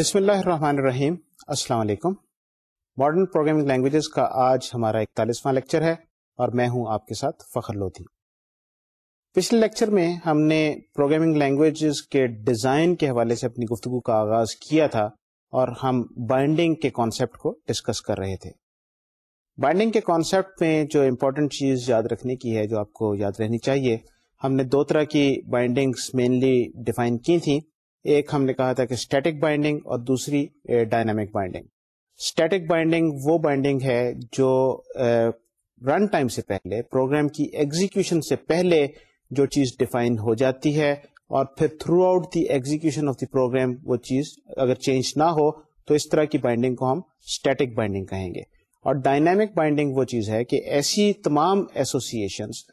بسم اللہ الرحمن الرحیم السلام علیکم ماڈرن پروگرامنگ لینگویجز کا آج ہمارا اکتالیسواں لیکچر ہے اور میں ہوں آپ کے ساتھ فخر لودھی پچھلے لیکچر میں ہم نے پروگرامنگ لینگویجز کے ڈیزائن کے حوالے سے اپنی گفتگو کا آغاز کیا تھا اور ہم بائنڈنگ کے کانسیپٹ کو ڈسکس کر رہے تھے بائنڈنگ کے کانسیپٹ میں جو امپورٹنٹ چیز یاد رکھنے کی ہے جو آپ کو یاد رہنی چاہیے ہم نے دو طرح کی بائنڈنگس مینلی ڈیفائن کی تھیں ایک ہم نے کہا تھا کہ اسٹیٹک بائنڈنگ اور دوسری ڈائنامک بائنڈنگ اسٹیٹک بائنڈنگ وہ بائنڈنگ ہے جو رن ٹائم سے پہلے پروگرام کی ایگزیکشن سے پہلے جو چیز ڈیفائن ہو جاتی ہے اور پھر throughout the execution of the program وہ چیز اگر چینج نہ ہو تو اس طرح کی بائنڈنگ کو ہم اسٹیٹک بائنڈنگ کہیں گے اور ڈائنامک بائنڈنگ وہ چیز ہے کہ ایسی تمام ایسوسیشنس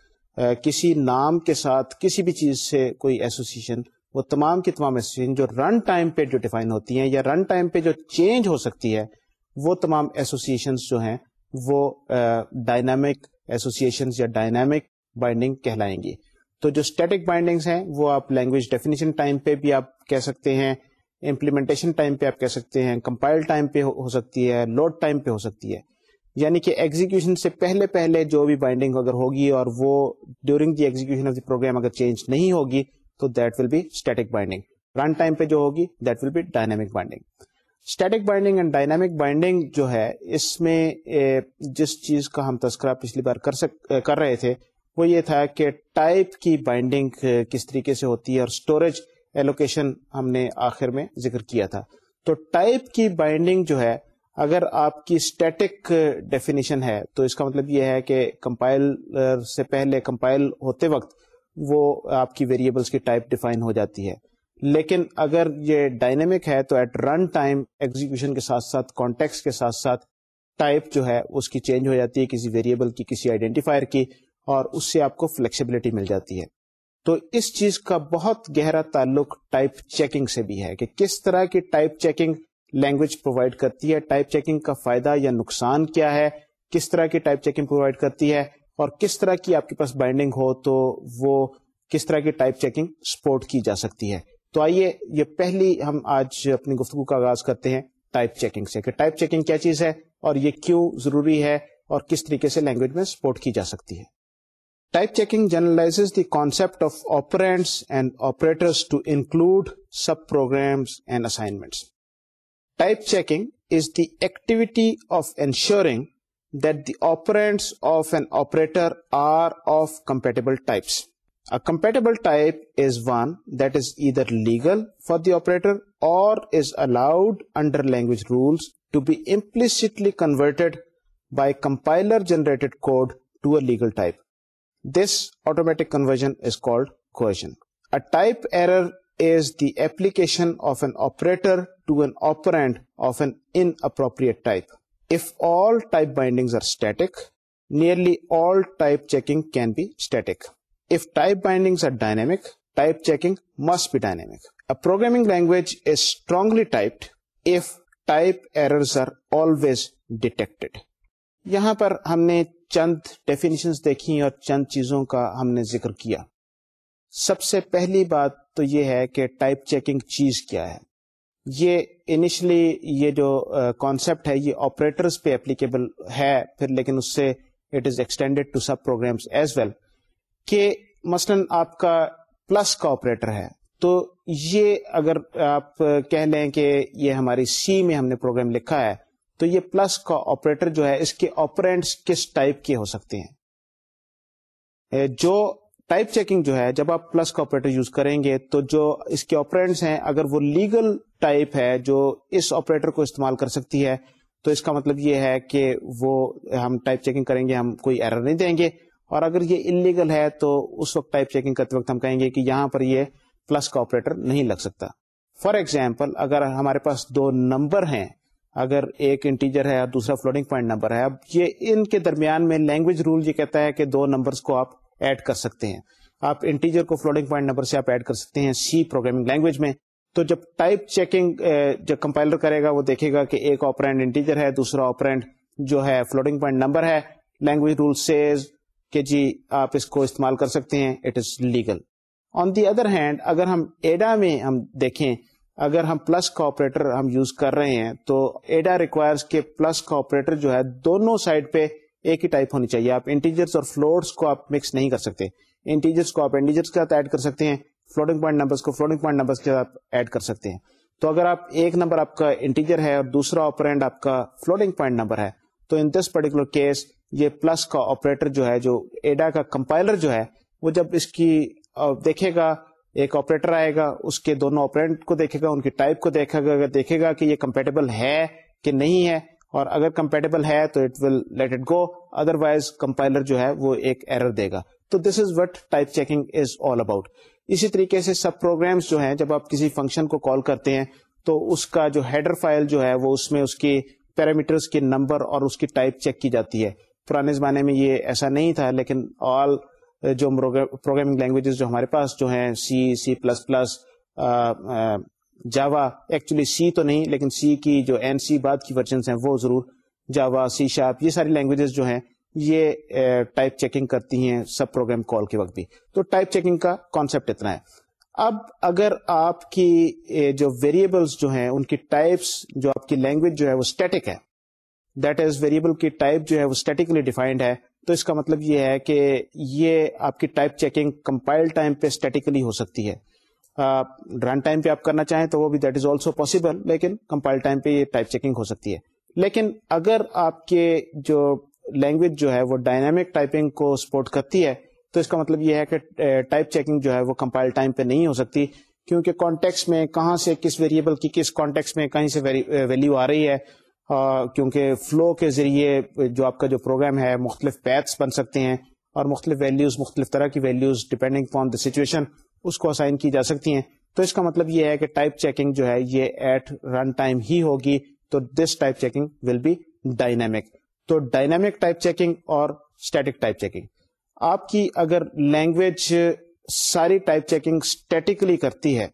کسی نام کے ساتھ کسی بھی چیز سے کوئی ایسوسیشن وہ تمام کی تمام ایسوسیشن جو رن ٹائم پہ جو ڈیفائن ہوتی ہیں یا رن ٹائم پہ جو چینج ہو سکتی ہے وہ تمام ایسوسیشنس جو ہیں وہ ڈائنامک ڈائنامک یا بائنڈنگ کہلائیں گی تو جو اسٹیٹک بائنڈنگس ہیں وہ آپ لینگویج ڈیفینیشن ٹائم پہ بھی آپ کہہ سکتے ہیں امپلیمنٹیشن ٹائم پہ آپ کہہ سکتے ہیں کمپائل ٹائم پہ ہو سکتی ہے لوڈ ٹائم پہ ہو سکتی ہے یعنی کہ ایگزیکشن سے پہلے پہلے جو بھی بائنڈنگ اگر ہوگی اور وہ during the execution of the program اگر چینج نہیں ہوگی تو that will be static binding run time پہ جو ہوگی that will be binding binding static and dynamic binding جو ہے اس میں جس چیز کا ہم تذکرہ پچھلی بار کر سک کر رہے تھے وہ یہ تھا کہ ٹائپ کی بائنڈنگ کس طریقے سے ہوتی ہے اور اسٹوریج ایلوکیشن ہم نے آخر میں ذکر کیا تھا تو ٹائپ کی بائنڈنگ جو ہے اگر آپ کی اسٹیٹک ڈیفینیشن ہے تو اس کا مطلب یہ ہے کہ کمپائل سے پہلے کمپائل ہوتے وقت وہ آپ کی ویریبلس کی ٹائپ ڈیفائن ہو جاتی ہے لیکن اگر یہ ڈائنمک ہے تو ایٹ رن ٹائم ایگزیکشن کے ساتھ ساتھ کانٹیکس کے ساتھ ساتھ ٹائپ جو ہے اس کی چینج ہو جاتی ہے کسی ویریبل کی کسی آئیڈینٹیفائر کی اور اس سے آپ کو فلیکسیبلٹی مل جاتی ہے تو اس چیز کا بہت گہرا تعلق ٹائپ چیکنگ سے بھی ہے کہ کس طرح کی ٹائپ چیکنگ لینگویج پرووائڈ کرتی ہے ٹائپ چیکنگ کا فائدہ یا نقصان کیا ہے کس طرح کی ٹائپ چیکنگ پرووائڈ کرتی ہے اور کس طرح کی آپ کے پاس بائنڈنگ ہو تو وہ کس طرح کی ٹائپ چیکنگ سپورٹ کی جا سکتی ہے تو آئیے یہ پہلی ہم آج اپنی گفتگو کا آغاز کرتے ہیں ٹائپ چیکنگ سے کہ ٹائپ چیکنگ کیا چیز ہے اور یہ کیوں ضروری ہے اور کس طریقے سے لینگویج میں سپورٹ کی جا سکتی ہے type checking generalise the concept of operands and operators to include subprograms and assignments type checking is the activity of ensuring generated code to a لیگلٹکنڈن type error is the application if all type bindings are static nearly all type checking can be static if type bindings are dynamic type checking must be dynamic a programming language is strongly typed if type errors are always detected یہاں پر ہم نے چند definitions دیکھی اور چند چیزوں کا ہم نے ذکر کیا سب سے پہلی بات تو یہ ہے کہ ٹائپ چیکنگ چیز کیا ہے یہ انیشلی یہ جو کانسیپٹ ہے یہ آپریٹرس پہ اپلیکیبل ہے پھر لیکن اس سے it is extended to subprograms as well کہ مثلا آپ کا پلس کا آپریٹر ہے تو یہ اگر آپ کہہ لیں کہ یہ ہماری سی میں ہم نے پروگرام لکھا ہے تو یہ پلس کا آپریٹر جو ہے اس کے آپرینٹس کس ٹائپ کے ہو سکتے ہیں جو ٹائپ چیکنگ جو ہے جب آپ پلس کا آپریٹر یوز کریں گے تو جو اس کے آپرینٹس ہیں اگر وہ لیگل ٹائپ ہے جو اس آپریٹر کو استعمال کر سکتی ہے تو اس کا مطلب یہ ہے کہ وہ ہم ٹائپ چیکنگ کریں گے ہم کوئی ایرر نہیں دیں گے اور اگر یہ انلیگل ہے تو اس وقت ٹائپ چیکنگ کرتے وقت ہم کہیں گے کہ یہاں پر یہ پلس کا آپریٹر نہیں لگ سکتا فار ایگزامپل اگر ہمارے پاس دو نمبر ہیں اگر ایک انٹیجر ہے اور دوسرا فلوٹنگ پوائنٹ نمبر ہے اب یہ ان کے درمیان میں لینگویج رول یہ کہتا ہے کہ دو نمبرز کو آپ ایڈ کر سکتے ہیں آپ انٹیجر کو فلوٹنگ پوائنٹ نمبر سے آپ ایڈ کر سکتے ہیں سی پروگرامنگ لینگویج میں تو جب ٹائپ چیکنگ جب کمپائلر کرے گا وہ دیکھے گا کہ ایک آپرینڈ انٹیجر ہے دوسرا آپرینڈ جو ہے فلوٹنگ پوائنٹ نمبر ہے لینگویج رول سیز کہ جی آپ اس کو استعمال کر سکتے ہیں it is legal on the other hand اگر ہم ایڈا میں ہم دیکھیں اگر ہم پلس کا آپریٹر ہم یوز کر رہے ہیں تو ایڈا ریکوائرز کے پلس کا آپریٹر جو ہے دونوں سائڈ پہ ایک ہی ٹائپ ہونی چاہیے آپ انٹیجرس اور فلورس کو آپ مکس نہیں کر سکتے انٹیجرس انٹیجرس کو آپ کے ساتھ ایڈ کر سکتے ہیں floating floating point point numbers numbers کو کے ساتھ ایڈ کر سکتے ہیں تو اگر آپ ایک نمبر آپ کا انٹیجر ہے اور دوسرا آپرینڈ آپ کا فلوٹنگ پوائنٹ نمبر ہے تو ان دس پرٹیکولر کیس یہ پلس کا آپریٹر جو ہے جو ایڈا کا کمپائلر جو ہے وہ جب اس کی دیکھے گا ایک آپریٹر آئے گا اس کے دونوں آپرینٹ کو دیکھے گا ان کی ٹائپ کو دیکھے گا دیکھے گا کہ یہ کمپیٹیبل ہے کہ نہیں ہے اور اگر کمپیٹیبل ہے تو it will let it go otherwise compiler جو ہے وہ ایک ایرر دے گا تو this is is what type checking all about اسی طریقے سے سب پروگرامس جو ہیں جب آپ کسی فنکشن کو کال کرتے ہیں تو اس کا جو ہیڈر فائل جو ہے وہ اس میں اس کی پیرامیٹرس کے نمبر اور اس کی ٹائپ چیک کی جاتی ہے پرانے زمانے میں یہ ایسا نہیں تھا لیکن آل جو پروگرامنگ لینگویجز جو ہمارے پاس جو ہیں C C plus plus Java actually C تو نہیں لیکن سی کی جو این سی بعد کی ورژنس ہیں وہ ضرور جاوا سی شاپ یہ ساری لینگویجز جو ہیں یہ ٹائپ چیکنگ کرتی ہیں سب پروگرام کال کے وقت بھی تو ٹائپ چیکنگ کا کانسیپٹ اتنا ہے اب اگر آپ کی جو ویریبلس جو ہیں ان کی ٹائپس جو آپ کی لینگویج جو ہے وہ اسٹیٹک ہے دیٹ از ویریبل کی ٹائپ جو ہے وہ اسٹیٹکلی ڈیفائنڈ ہے تو اس کا مطلب یہ ہے کہ یہ آپ کی ٹائپ چیکنگ کمپائل ٹائم پہ اسٹیٹکلی ہو سکتی ہے رن ٹائم پہ آپ کرنا چاہیں تو وہ بھی دیٹ از آلسو پاسبل لیکن کمپائل ٹائم پہ یہ ٹائپ چیکنگ ہو سکتی ہے لیکن اگر آپ کے جو لینگویج جو ہے وہ ڈائنامک ٹائپنگ کو سپورٹ کرتی ہے تو اس کا مطلب یہ ہے کہ ٹائپ چیکنگ جو ہے وہ کمپائل ٹائم پہ نہیں ہو سکتی کیونکہ کانٹیکس میں کہاں سے کس ویریبل کی کس کانٹیکس میں کہیں سے ویلیو آ رہی ہے کیونکہ فلو کے ذریعے جو آپ کا جو پروگرام ہے مختلف پیتس بن سکتے ہیں اور مختلف ویلیوز مختلف طرح کی values depending on the situation اس کو اسائن کی جا سکتی ہیں تو اس کا مطلب یہ ہے کہ ٹائپ چیکنگ جو ہے یہ ایٹ رن ٹائم ہی ہوگی تو this type checking will be dynamic تو ڈائنمک ٹائپ چیکنگ اور اسٹیٹک ٹائپ چیکنگ آپ کی اگر لینگویج ساری ٹائپ چیکنگ اسٹیٹکلی کرتی ہے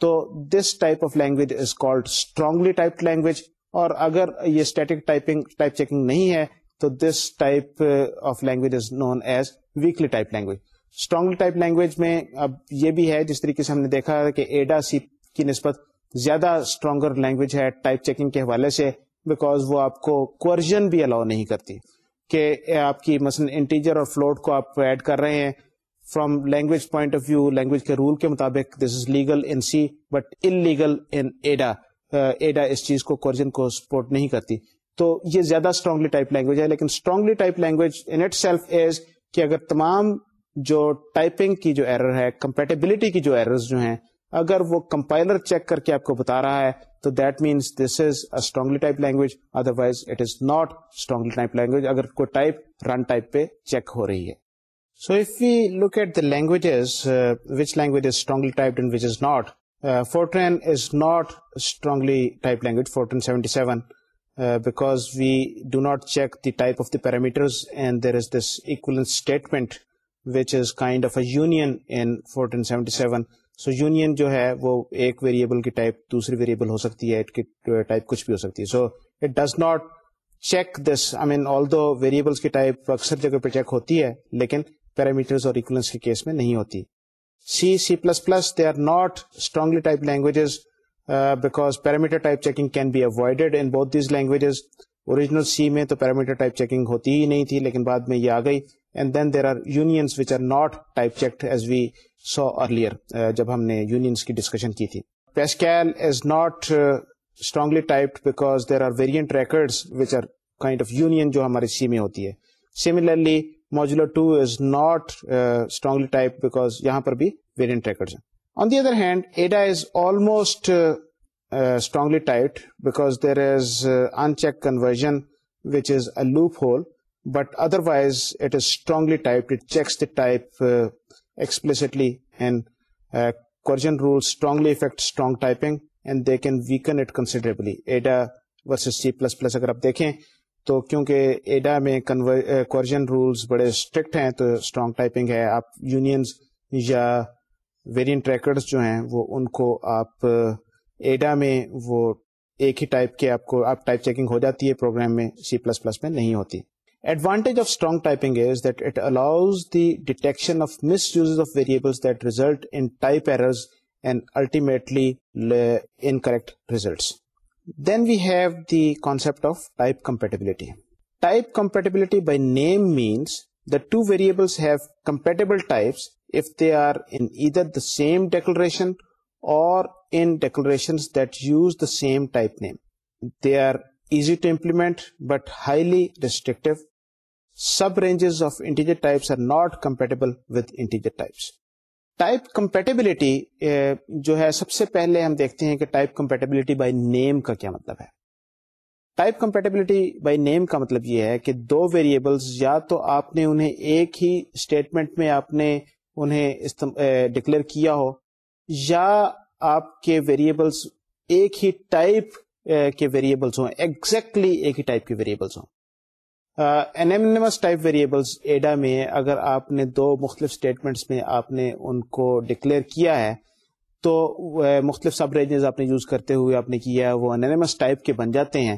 تو this type of language is called strongly type language اور اگر یہ اسٹیٹک ٹائپنگ ٹائپ چیکنگ نہیں ہے تو this type of language is known as weakly type language strongly type language میں اب یہ بھی ہے جس طریقے سے ہم نے دیکھا کہ ایڈا سی کی نسبت زیادہ اسٹرانگر لینگویج ہے ٹائپ چیکنگ کے حوالے سے بیکاز وہ آپ کو بھی الاؤ نہیں کرتی کہ آپ کی مثلاً اور فلوٹ کو آپ ایڈ کر رہے ہیں from language point of view language کے رول کے مطابق this is legal in C but illegal in Ada Ada اس چیز کو کوجن کو سپورٹ نہیں کرتی تو یہ زیادہ اسٹرانگلی ٹائپ لینگویج ہے لیکن strongly type language in itself as کہ اگر تمام جو ٹائپنگ کی جو ایرر ہے کمپیٹیبلٹی کی جو ایررز جو ہیں اگر وہ کمپائلر چیک کر کے آپ کو بتا رہا ہے تو that means this is strongly type language otherwise it is not strongly type type type language اگر کوئی رن پہ چیک ہو رہی ہے so if we look at the language which language is strongly type language seventy seven because we do not check the type of the parameters and there is this equivalence statement union in Fortran seven so union جو ہے وہ ایک variable کی type دوسری variable ہو سکتی ہے so it does not check this I mean variable کی ٹائپ اکثر جگہ پہ چیک ہوتی ہے لیکن پیرامیٹرس کیس میں نہیں ہوتی C C plus plus they are not strongly type languages because parameter type checking can be avoided in بہت دیز لینگویجز اوریجنل سی میں تو پیرامیٹر ٹائپ چیکنگ ہوتی ہی نہیں تھی لیکن بعد میں یہ آ گئی جب ہم نے سی uh, میں ہوتی ہے similarly Modula two is not strongly type back یہاں پر بھی variant record on the other hand Ada is almost strongly typed because there is engine which is a loophole but otherwise it is strongly type rules affect strong typing and they can can weaken it considerably C plus plus اگر آپ دیکھیں تو کیونکہ ایڈا میں کورجن rules بڑے strict ہیں تو اسٹرانگ ٹائپنگ ہے آپ یونینز یا ٹریکرز جو ہیں وہ ان کو آپ ایڈا میں وہ ایک ہی ٹائپ کے آپ آپ کو ٹائپ چیکنگ ہو جاتی ہے پروگرام میں سی پلس پلس میں نہیں ہوتی advantage of strong typing allows the detection then we have the concept of type compatibility type compatibility by name means the two variables compatible the same declaration اور same type name they are easy to implement but highly restrictive subranges of integer types are not compatible integer types type compatibility جو ہے سب سے پہلے ہم دیکھتے ہیں کہ type compatibility by نیم کا کیا مطلب ہے ٹائپ کمپیٹیبلٹی بائی نیم کا مطلب یہ ہے کہ دو ویریبلس یا تو آپ نے انہیں ایک ہی اسٹیٹمنٹ میں آپ نے انہیں ڈکلیئر eh, کیا ہو یا آپ کے ویریبلس ایک ہی ٹائپ eh, کے ویریبلس ہوں ایکزیکٹلی ایک ہی ٹائپ کے ویریبلس ہوں انیمنیمس ٹائپ ویریبلس ایڈا میں اگر آپ نے دو مختلف اسٹیٹمنٹس میں آپ نے ان کو ڈکلیئر کیا ہے تو مختلف سب رینجز آپ نے یوز کرتے ہوئے آپ نے کیا ہے وہ انیمس ٹائپ کے بن جاتے ہیں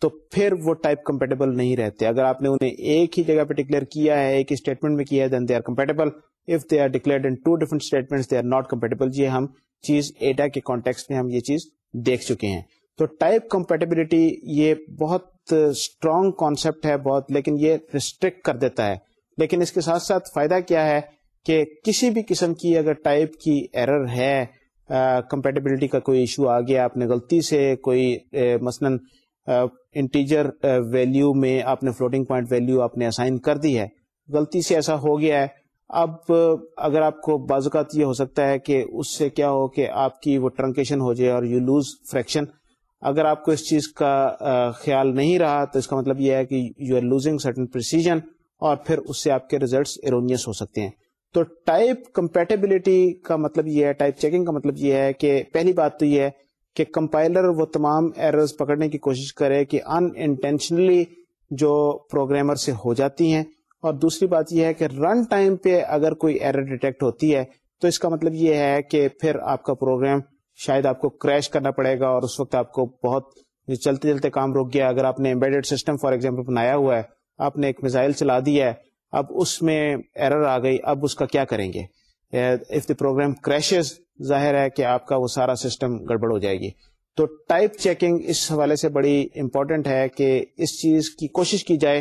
تو پھر وہ ٹائپ کمپیٹیبل نہیں رہتے اگر آپ نے انہیں ایک ہی جگہ پہ ڈکلیئر کیا ہے ایک ہی اسٹیٹمنٹ میں کیا ہے then they are compatible if they are declared in two different statement they are not compatible یہ ہم چیز ایڈا کے کانٹیکس میں ہم یہ چیز دیکھ چکے ہیں تو ٹائپ کمپیٹیبلٹی یہ بہت اسٹرانگ کانسیپٹ ہے بہت لیکن یہ ریسٹرکٹ کر دیتا ہے لیکن اس کے ساتھ ساتھ فائدہ کیا ہے کہ کسی بھی قسم کی اگر ٹائپ کی ایرر ہے کمپیٹیبلٹی کا کوئی ایشو آ گیا آپ نے غلطی سے کوئی مثلاً انٹیجر ویلیو میں آپ نے فلوٹنگ پوائنٹ ویلیو آپ نے اسائن کر دی ہے غلطی سے ایسا ہو گیا ہے اب اگر آپ کو بعض اوقات یہ ہو سکتا ہے کہ اس سے کیا ہو کہ آپ کی وہ ٹرنکیشن ہو جائے اور یو لوز فریکشن اگر آپ کو اس چیز کا خیال نہیں رہا تو اس کا مطلب یہ ہے کہ یو آر لوزنگ سرٹن اور پھر اس سے آپ کے ریزلٹس ایرونیس ہو سکتے ہیں تو ٹائپ کمپیٹیبلٹی کا مطلب یہ ہے ٹائپ چیکنگ کا مطلب یہ ہے کہ پہلی بات تو یہ ہے کہ کمپائلر وہ تمام ایررز پکڑنے کی کوشش کرے کہ ان انٹینشنلی جو پروگرامر سے ہو جاتی ہیں اور دوسری بات یہ ہے کہ رن ٹائم پہ اگر کوئی ایرر ڈیٹیکٹ ہوتی ہے تو اس کا مطلب یہ ہے کہ پھر آپ کا پروگرام شاید آپ کو کریش کرنا پڑے گا اور اس وقت آپ کو بہت چلتے چلتے کام روک گیا اگر آپ نے سسٹم فار ایگزامپل بنایا ہوا ہے آپ نے ایک میزائل چلا دی ہے اب اس میں ایرر آ گئی اب اس کا کیا کریں گے اف پروگرام کریشز ظاہر ہے کہ آپ کا وہ سارا سسٹم گڑبڑ ہو جائے گی تو ٹائپ چیکنگ اس حوالے سے بڑی امپورٹنٹ ہے کہ اس چیز کی کوشش کی جائے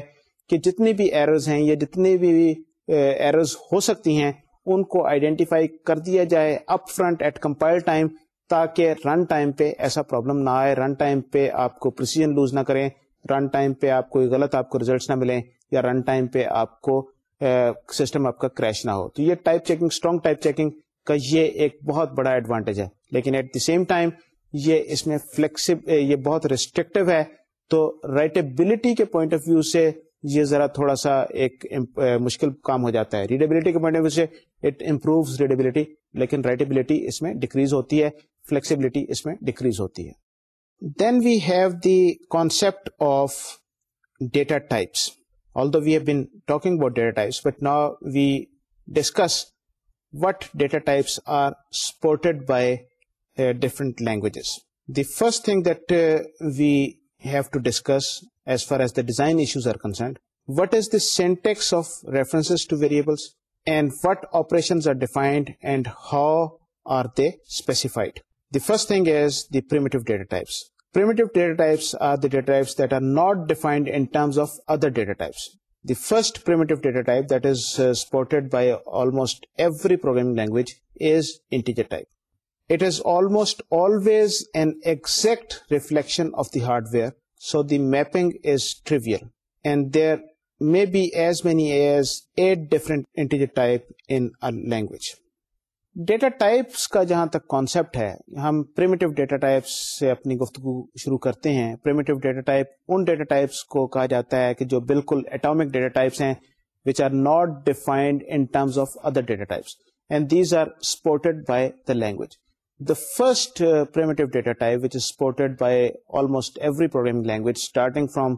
کہ جتنی بھی ایررز ہیں یا جتنی بھی ایررز ہو سکتی ہیں ان کو آئیڈینٹیفائی کر دیا جائے up front at compile time تاکہ رن ٹائم پہ ایسا پرابلم نہ آئے رن ٹائم پہ آپ کو پروسیزن لوز نہ کریں رن ٹائم پہ آپ کو ریزلٹس نہ ملیں یا رن ٹائم پہ آپ کو سسٹم آپ کا کریش نہ ہو تو یہ type type checking checking strong کا یہ ایک بہت بڑا ایڈوانٹیج ہے لیکن ایٹ دی سیم ٹائم یہ اس میں فلیکسیب یہ بہت ریسٹرکٹیو ہے تو رائٹیبلٹی کے پوائنٹ آف ویو سے یہ ذرا تھوڑا سا ایک مشکل کام ہو جاتا ہے ریڈیبلٹی کے پوائنٹ آف ویو سے اٹ امپروو ریڈیبلٹی لیکن رائٹیبلٹی اس میں ڈیکریز ہوتی ہے فلیکسیبلٹی اس میں ڈیکریز ہوتی ہے then we have the concept of data types although we have been talking about data types but نا we discuss what data types are supported by different languages the first thing that we have to discuss as far as the design issues are concerned what is the syntax of reference to variables and what operation are defined and how are they specified the first program language reflection so the mapping is trivial and there be as many different data types کا جہاں تک concept ہے ہم primitive data types سے اپنی گفتگو شروع کرتے ہیں پریمیٹو ڈیٹا ٹائپ ان ڈیٹا ٹائپس کو کہا جاتا ہے کہ جو بالکل اٹامک ڈیٹا ٹائپس ہیں which are not defined in terms of other data types and these are supported by the language the first primitive data type which is supported by almost every program language starting from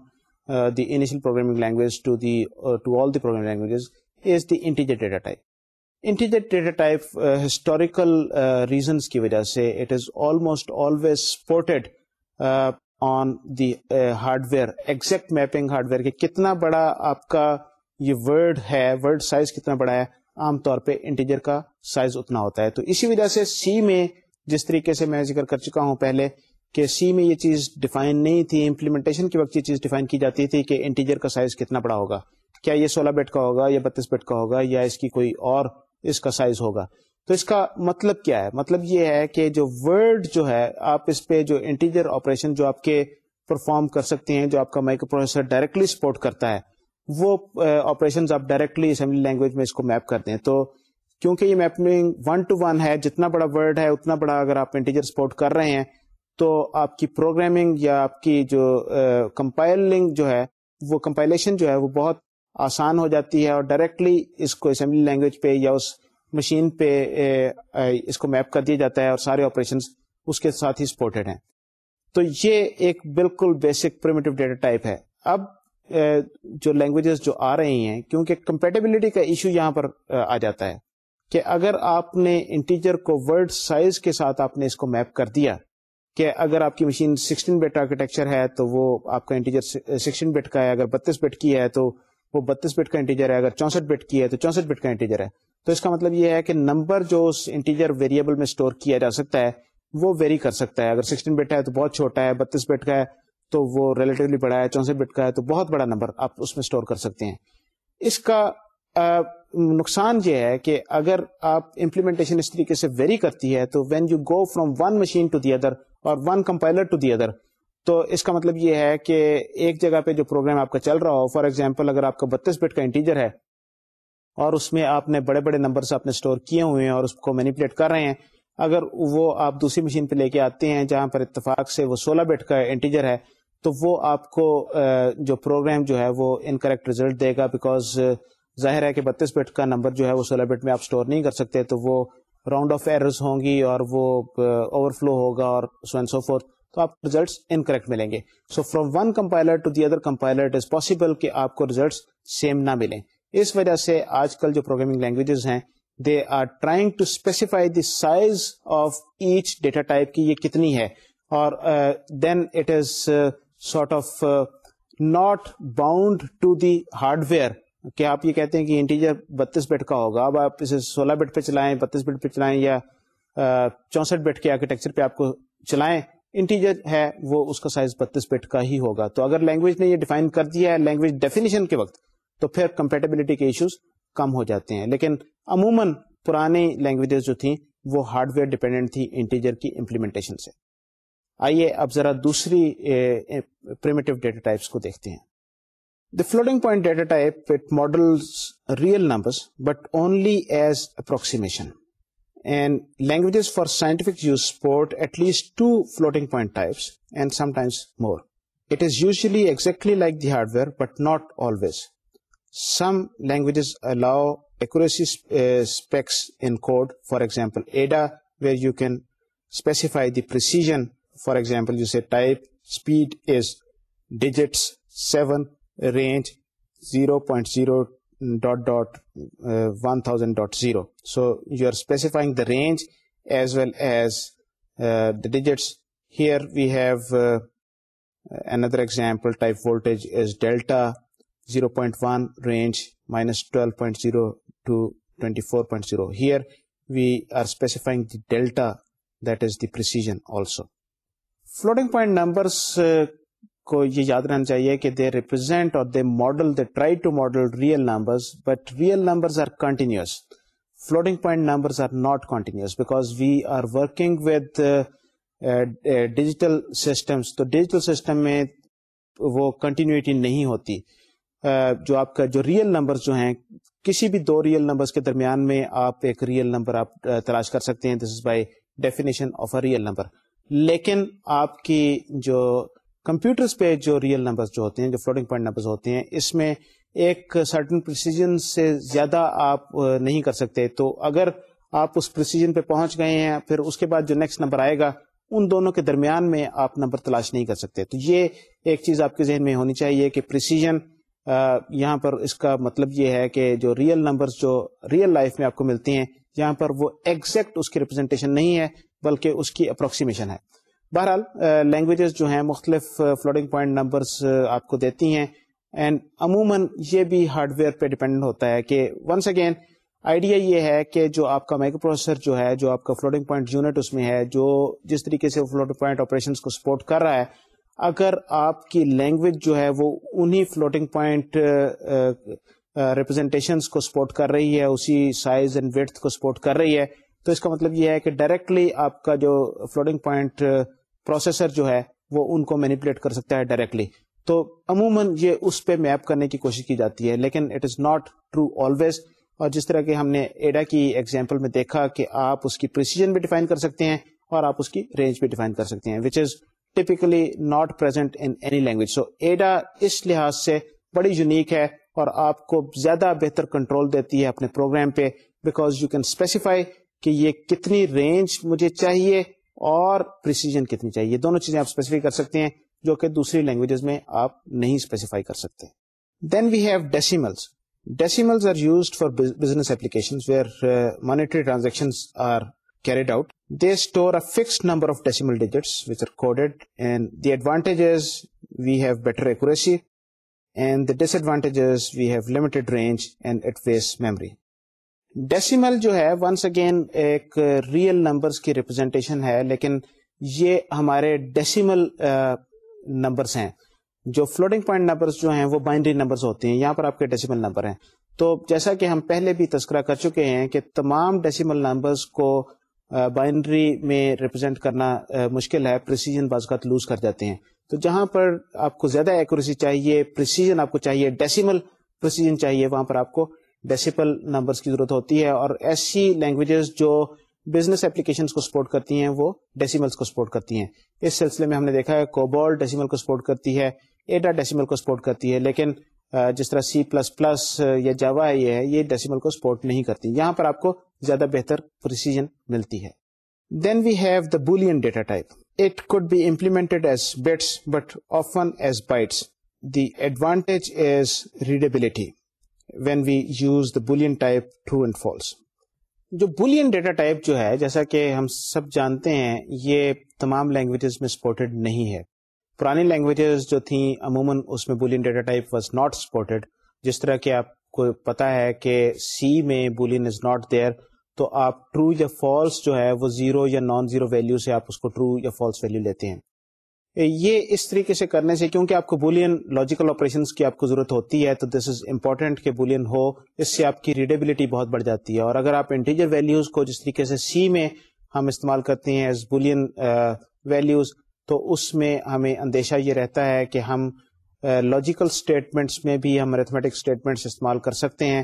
the initial programming language to the to all the program languages is the integer data type integer data type historical reasons کی وجہ سے it is almost always on the hardware mapping hardware کتنا بڑا آپ کا یہ word word ہے ہے سائز کتنا بڑا عام طور پہ انٹیجر کا سائز اتنا ہوتا ہے تو اسی وجہ سے سی میں جس طریقے سے میں ذکر کر چکا ہوں پہلے کہ سی میں یہ چیز ڈیفائن نہیں تھی امپلیمنٹیشن کے وقت یہ چیز ڈیفائن کی جاتی تھی کہ انٹیجر کا سائز کتنا بڑا ہوگا کیا یہ سولہ بیٹ کا ہوگا یا بتیس بیٹ کا ہوگا یا اس کی کوئی اور اس کا سائز ہوگا تو اس کا مطلب کیا ہے مطلب یہ ہے کہ جو ورڈ جو ہے آپ اس پہ جو انٹیجر آپریشن جو آپ کے پرفارم کر سکتے ہیں جو آپ کا مائکرو پروسیسر ڈائریکٹلی سپورٹ کرتا ہے وہ آپریشن آپ ڈائریکٹلی اسمبلی لینگویج میں اس کو میپ کرتے ہیں تو کیونکہ یہ میپنگ ون ٹو ون ہے جتنا بڑا ورڈ ہے اتنا بڑا اگر آپ انٹیجر سپورٹ کر رہے ہیں تو آپ کی پروگرامنگ یا آپ کی جو کمپائلنگ جو ہے وہ کمپائلیشن جو ہے وہ بہت آسان ہو جاتی ہے اور ڈائریکٹلی اس کو اسمبلی لینگویج پہ یا اس مشین پہ اس کو میپ کر دیا جاتا ہے اور سارے آپریشن اس کے ساتھ ہی سپورٹڈ ہیں تو یہ ایک بالکل بیسک پرمیٹو ڈیٹا ٹائپ ہے اب جو لینگویجز جو آ رہی ہیں کیونکہ کمپیٹیبلٹی کا ایشو یہاں پر آ جاتا ہے کہ اگر آپ نے انٹیجر کو ورڈ سائز کے ساتھ آپ نے اس کو میپ کر دیا کہ اگر آپ کی مشین 16 بٹ آرکیٹیکچر ہے تو وہ آپ کا انٹیجر 16 بٹ کا ہے اگر 32 بٹ کی ہے تو وہ بتیس بٹ کا انٹیجر ہے اگر بٹ کی ہے تو چونسٹھ بٹ کا انٹیجر ہے تو اس کا مطلب یہ ہے کہ نمبر جو اس انٹیجر ویریبل میں اسٹور کیا جا سکتا ہے وہ ویری کر سکتا ہے اگر سکسٹین بٹ ہے تو بہت چھوٹا ہے بتیس بٹ کا ہے تو وہ ریلیٹولی بڑا ہے چونسٹھ بٹ کا ہے تو بہت بڑا نمبر آپ اس میں اسٹور کر سکتے ہیں اس کا نقصان یہ ہے کہ اگر آپ امپلیمنٹیشن اس طریقے سے ویری کرتی ہے تو when you go from one machine to the other اور one compiler to the other تو اس کا مطلب یہ ہے کہ ایک جگہ پہ جو پروگرام آپ کا چل رہا ہو فار ایگزامپل اگر آپ کا بتیس بٹ کا انٹیجر ہے اور اس میں آپ نے بڑے بڑے نمبر اسٹور کیے ہوئے ہیں اور اس کو مینیپولیٹ کر رہے ہیں اگر وہ آپ دوسری مشین پہ لے کے آتے ہیں جہاں پر اتفاق سے وہ سولہ بٹ کا انٹیجر ہے تو وہ آپ کو جو پروگرام جو ہے وہ انکریکٹ ریزلٹ دے گا بیکاز ظاہر ہے کہ بتیس بٹ کا نمبر جو ہے وہ سولہ بیٹ میں آپ اسٹور نہیں کر سکتے تو وہ راؤنڈ آف ایررز ہوں گی اور وہ اوور فلو ہوگا اور سو فورتھ تو آپ کو ریزلٹس انکریکٹ ملیں گے so from one compiler to the other compiler it is possible کہ آپ کو ریزلٹس سیم نہ ملیں اس وجہ سے آج کل جو پروگرامنگ لینگویجز ہیں they are trying to specify the size of each data type کی یہ کتنی ہے اور then it is sort of not bound to the hardware کہ آپ یہ کہتے ہیں کہ انٹیجر بتیس بٹ کا ہوگا اب آپ اسے سولہ بٹ پہ چلائیں بتیس بٹ پہ چلائیں یا uh, چونسٹھ بٹ کے آرکیٹیکچر پہ آپ کو چلائیں انٹیجر ہے وہ اس کا سائز بتیس بٹ کا ہی ہوگا تو اگر لینگویج نے یہ ڈیفائن کر دیا ہے لینگویج ڈیفینیشن کے وقت تو پھر کمپیٹیبلٹی کے ایشوز کم ہو جاتے ہیں لیکن عموماً پرانی لینگویجز جو تھیں وہ ہارڈ ویئر ڈیپینڈنٹ تھی انٹیجر کی امپلیمنٹیشن سے آئیے اب ذرا دوسری ڈیٹا ٹائپس کو دیکھتے ہیں the floating point data type model real number but only as approximation hardwares some languages allow ایکسی speaks Ada where you can specify the precision for example type speed is digits seven range zero point zero 1000.0. Uh, so you are specifying the range as well as uh, the digits. Here we have uh, another example. Type voltage is delta 0.1, range -12.0 to 24.0. Here we are specifying the delta, that is the precision also. Floating point numbers کو یہ یاد رہنا چاہیے کہ they represent اور they model they try to model real numbers but real numbers are continuous floating point numbers are not continuous because we are working with digital systems تو digital system میں وہ کنٹینیوٹی نہیں ہوتی uh, جو آپ کا جو ریئل نمبرز جو ہیں کسی بھی دو ریئل نمبرز کے درمیان میں آپ ایک ریئل نمبر آپ uh, تلاش کر سکتے ہیں this is by definition of a real number لیکن آپ کی جو کمپیوٹرس پہ جو ریئل نمبرز جو ہوتے ہیں جو فلوٹنگ پوائنٹ نمبرز ہوتے ہیں اس میں ایک سرٹن سے زیادہ آپ نہیں کر سکتے تو اگر آپ اس پہ پہنچ گئے ہیں پھر اس کے بعد جو نیکسٹ نمبر آئے گا ان دونوں کے درمیان میں آپ نمبر تلاش نہیں کر سکتے تو یہ ایک چیز آپ کے ذہن میں ہونی چاہیے کہ پرسیجن یہاں پر اس کا مطلب یہ ہے کہ جو ریئل نمبرز جو ریئل لائف میں آپ کو ملتی ہیں یہاں پر وہ ایکزیکٹ اس کی ریپرزینٹیشن نہیں ہے بلکہ اس کی اپروکسیمیشن ہے بہرحال لینگویجز جو ہیں مختلف فلوٹنگ پوائنٹ نمبرس آپ کو دیتی ہیں اینڈ عموماً یہ بھی ہارڈ ویئر پہ ڈیپینڈ ہوتا ہے کہ ونس اگین آئیڈیا یہ ہے کہ جو آپ کا مائکرو پروسیسر جو ہے جو آپ کا فلوٹنگ یونٹ اس میں ہے جو جس طریقے سے فلوٹنگ پوائنٹ کو سپورٹ کر رہا ہے اگر آپ کی لینگویج جو ہے وہ انہی فلوٹنگ پوائنٹ ریپرزینٹیشنس کو سپورٹ کر رہی ہے اسی سائز اینڈ ویٹ کو سپورٹ کر رہی ہے تو اس کا مطلب یہ ہے کہ ڈائریکٹلی آپ کا جو فلوٹنگ پوائنٹ پروسیسر جو ہے وہ ان کو مینیپولیٹ کر سکتا ہے ڈائریکٹلی تو عموماً یہ اس پہ میپ کرنے کی کوشش کی جاتی ہے لیکن it is not true always اور جس طرح کے ہم نے ایڈا کی ایگزامپل میں دیکھا کہ آپ اس کی پرسیزن بھی ڈیفائن کر سکتے ہیں اور آپ اس کی رینج بھی ڈیفائن کر سکتے ہیں which is typically not present in any language so Ada اس لحاظ سے بڑی یونیک ہے اور آپ کو زیادہ بہتر کنٹرول دیتی ہے اپنے پروگرام پہ بیکاز یو کین اسپیسیفائی کہ یہ کتنی رینج مجھے چاہیے اور پریسیجن کتنی چاہیے یہ دونوں چیزیں آپ اسپیسیفائی کر سکتے ہیں جو کہ دوسری لینگویجز میں آپ نہیں اسپیسیفائی کر سکتے then we have decimals decimals are used for business application where monetary transaction are carried out they store a fixed number of decimal digits which are coded and the advantages we have better accuracy and the disadvantages we have limited range and at face memory decimal جو ہے once again ایک real representation ہے لیکن یہ ہمارے decimal ہیں جو floating point جو ہیں وہ بائنڈری نمبرز ہوتے ہیں یہاں پر آپ کے ڈیسیمل نمبر ہیں تو جیسا کہ ہم پہلے بھی تذکرہ کر چکے ہیں کہ تمام ڈیسیمل نمبرس کو بائنڈری میں ریپرزینٹ کرنا مشکل ہے پریسیجن بعض کا لوز کر جاتے ہیں تو جہاں پر آپ کو زیادہ ایکوریسی چاہیے پرسیزن آپ کو چاہیے ڈیسیمل پریسیجن چاہیے وہاں پر آپ کو ڈیسیپل نمبرس کی ضرورت ہوتی ہے اور ایسی لینگویجز جو بزنس اپلیکیشنس کو سپورٹ کرتی ہیں وہ ڈیسیملس کو سپورٹ کرتی ہیں اس سلسلے میں ہم نے دیکھا ہے کوبال کو سپورٹ کرتی ہے ڈیسیمل کو سپورٹ کرتی ہے لیکن جس طرح سی پلس پلس یا ہے یہ ہے یہ ڈیسیمل کو سپورٹ نہیں کرتی یہاں پر آپ کو زیادہ بہتر ملتی ہے then we have the Boolean data type it could be implement as bits but often as bytes the advantage is readability when we use the Boolean type true and false جو بولین ڈیٹا ٹائپ جو ہے جیسا کہ ہم سب جانتے ہیں یہ تمام لینگویجز میں سپورٹڈ نہیں ہے پرانی لینگویجز جو تھیں عموماً اس میں Boolean data type was not supported جس طرح کہ آپ کو پتا ہے کہ سی میں بولین از ناٹ دیئر تو آپ ٹرو یا فالس جو ہے وہ زیرو یا نان زیرو ویلیو سے آپ اس کو ٹرو یا فالس ویلیو لیتے ہیں یہ اس طریقے سے کرنے سے کیونکہ آپ کو بولین لاجیکل آپریشن کی آپ کو ضرورت ہوتی ہے تو دس از امپورٹینٹ کہ بولین ہو اس سے آپ کی ریڈیبلٹی بہت بڑھ جاتی ہے اور اگر آپ انٹیجر ویلیوز کو جس طریقے سے سی میں ہم استعمال کرتے ہیں ایز بولین ویلیوز تو اس میں ہمیں اندیشہ یہ رہتا ہے کہ ہم لاجیکل uh, اسٹیٹمنٹس میں بھی ہم ریتھمیٹک اسٹیٹمنٹس استعمال کر سکتے ہیں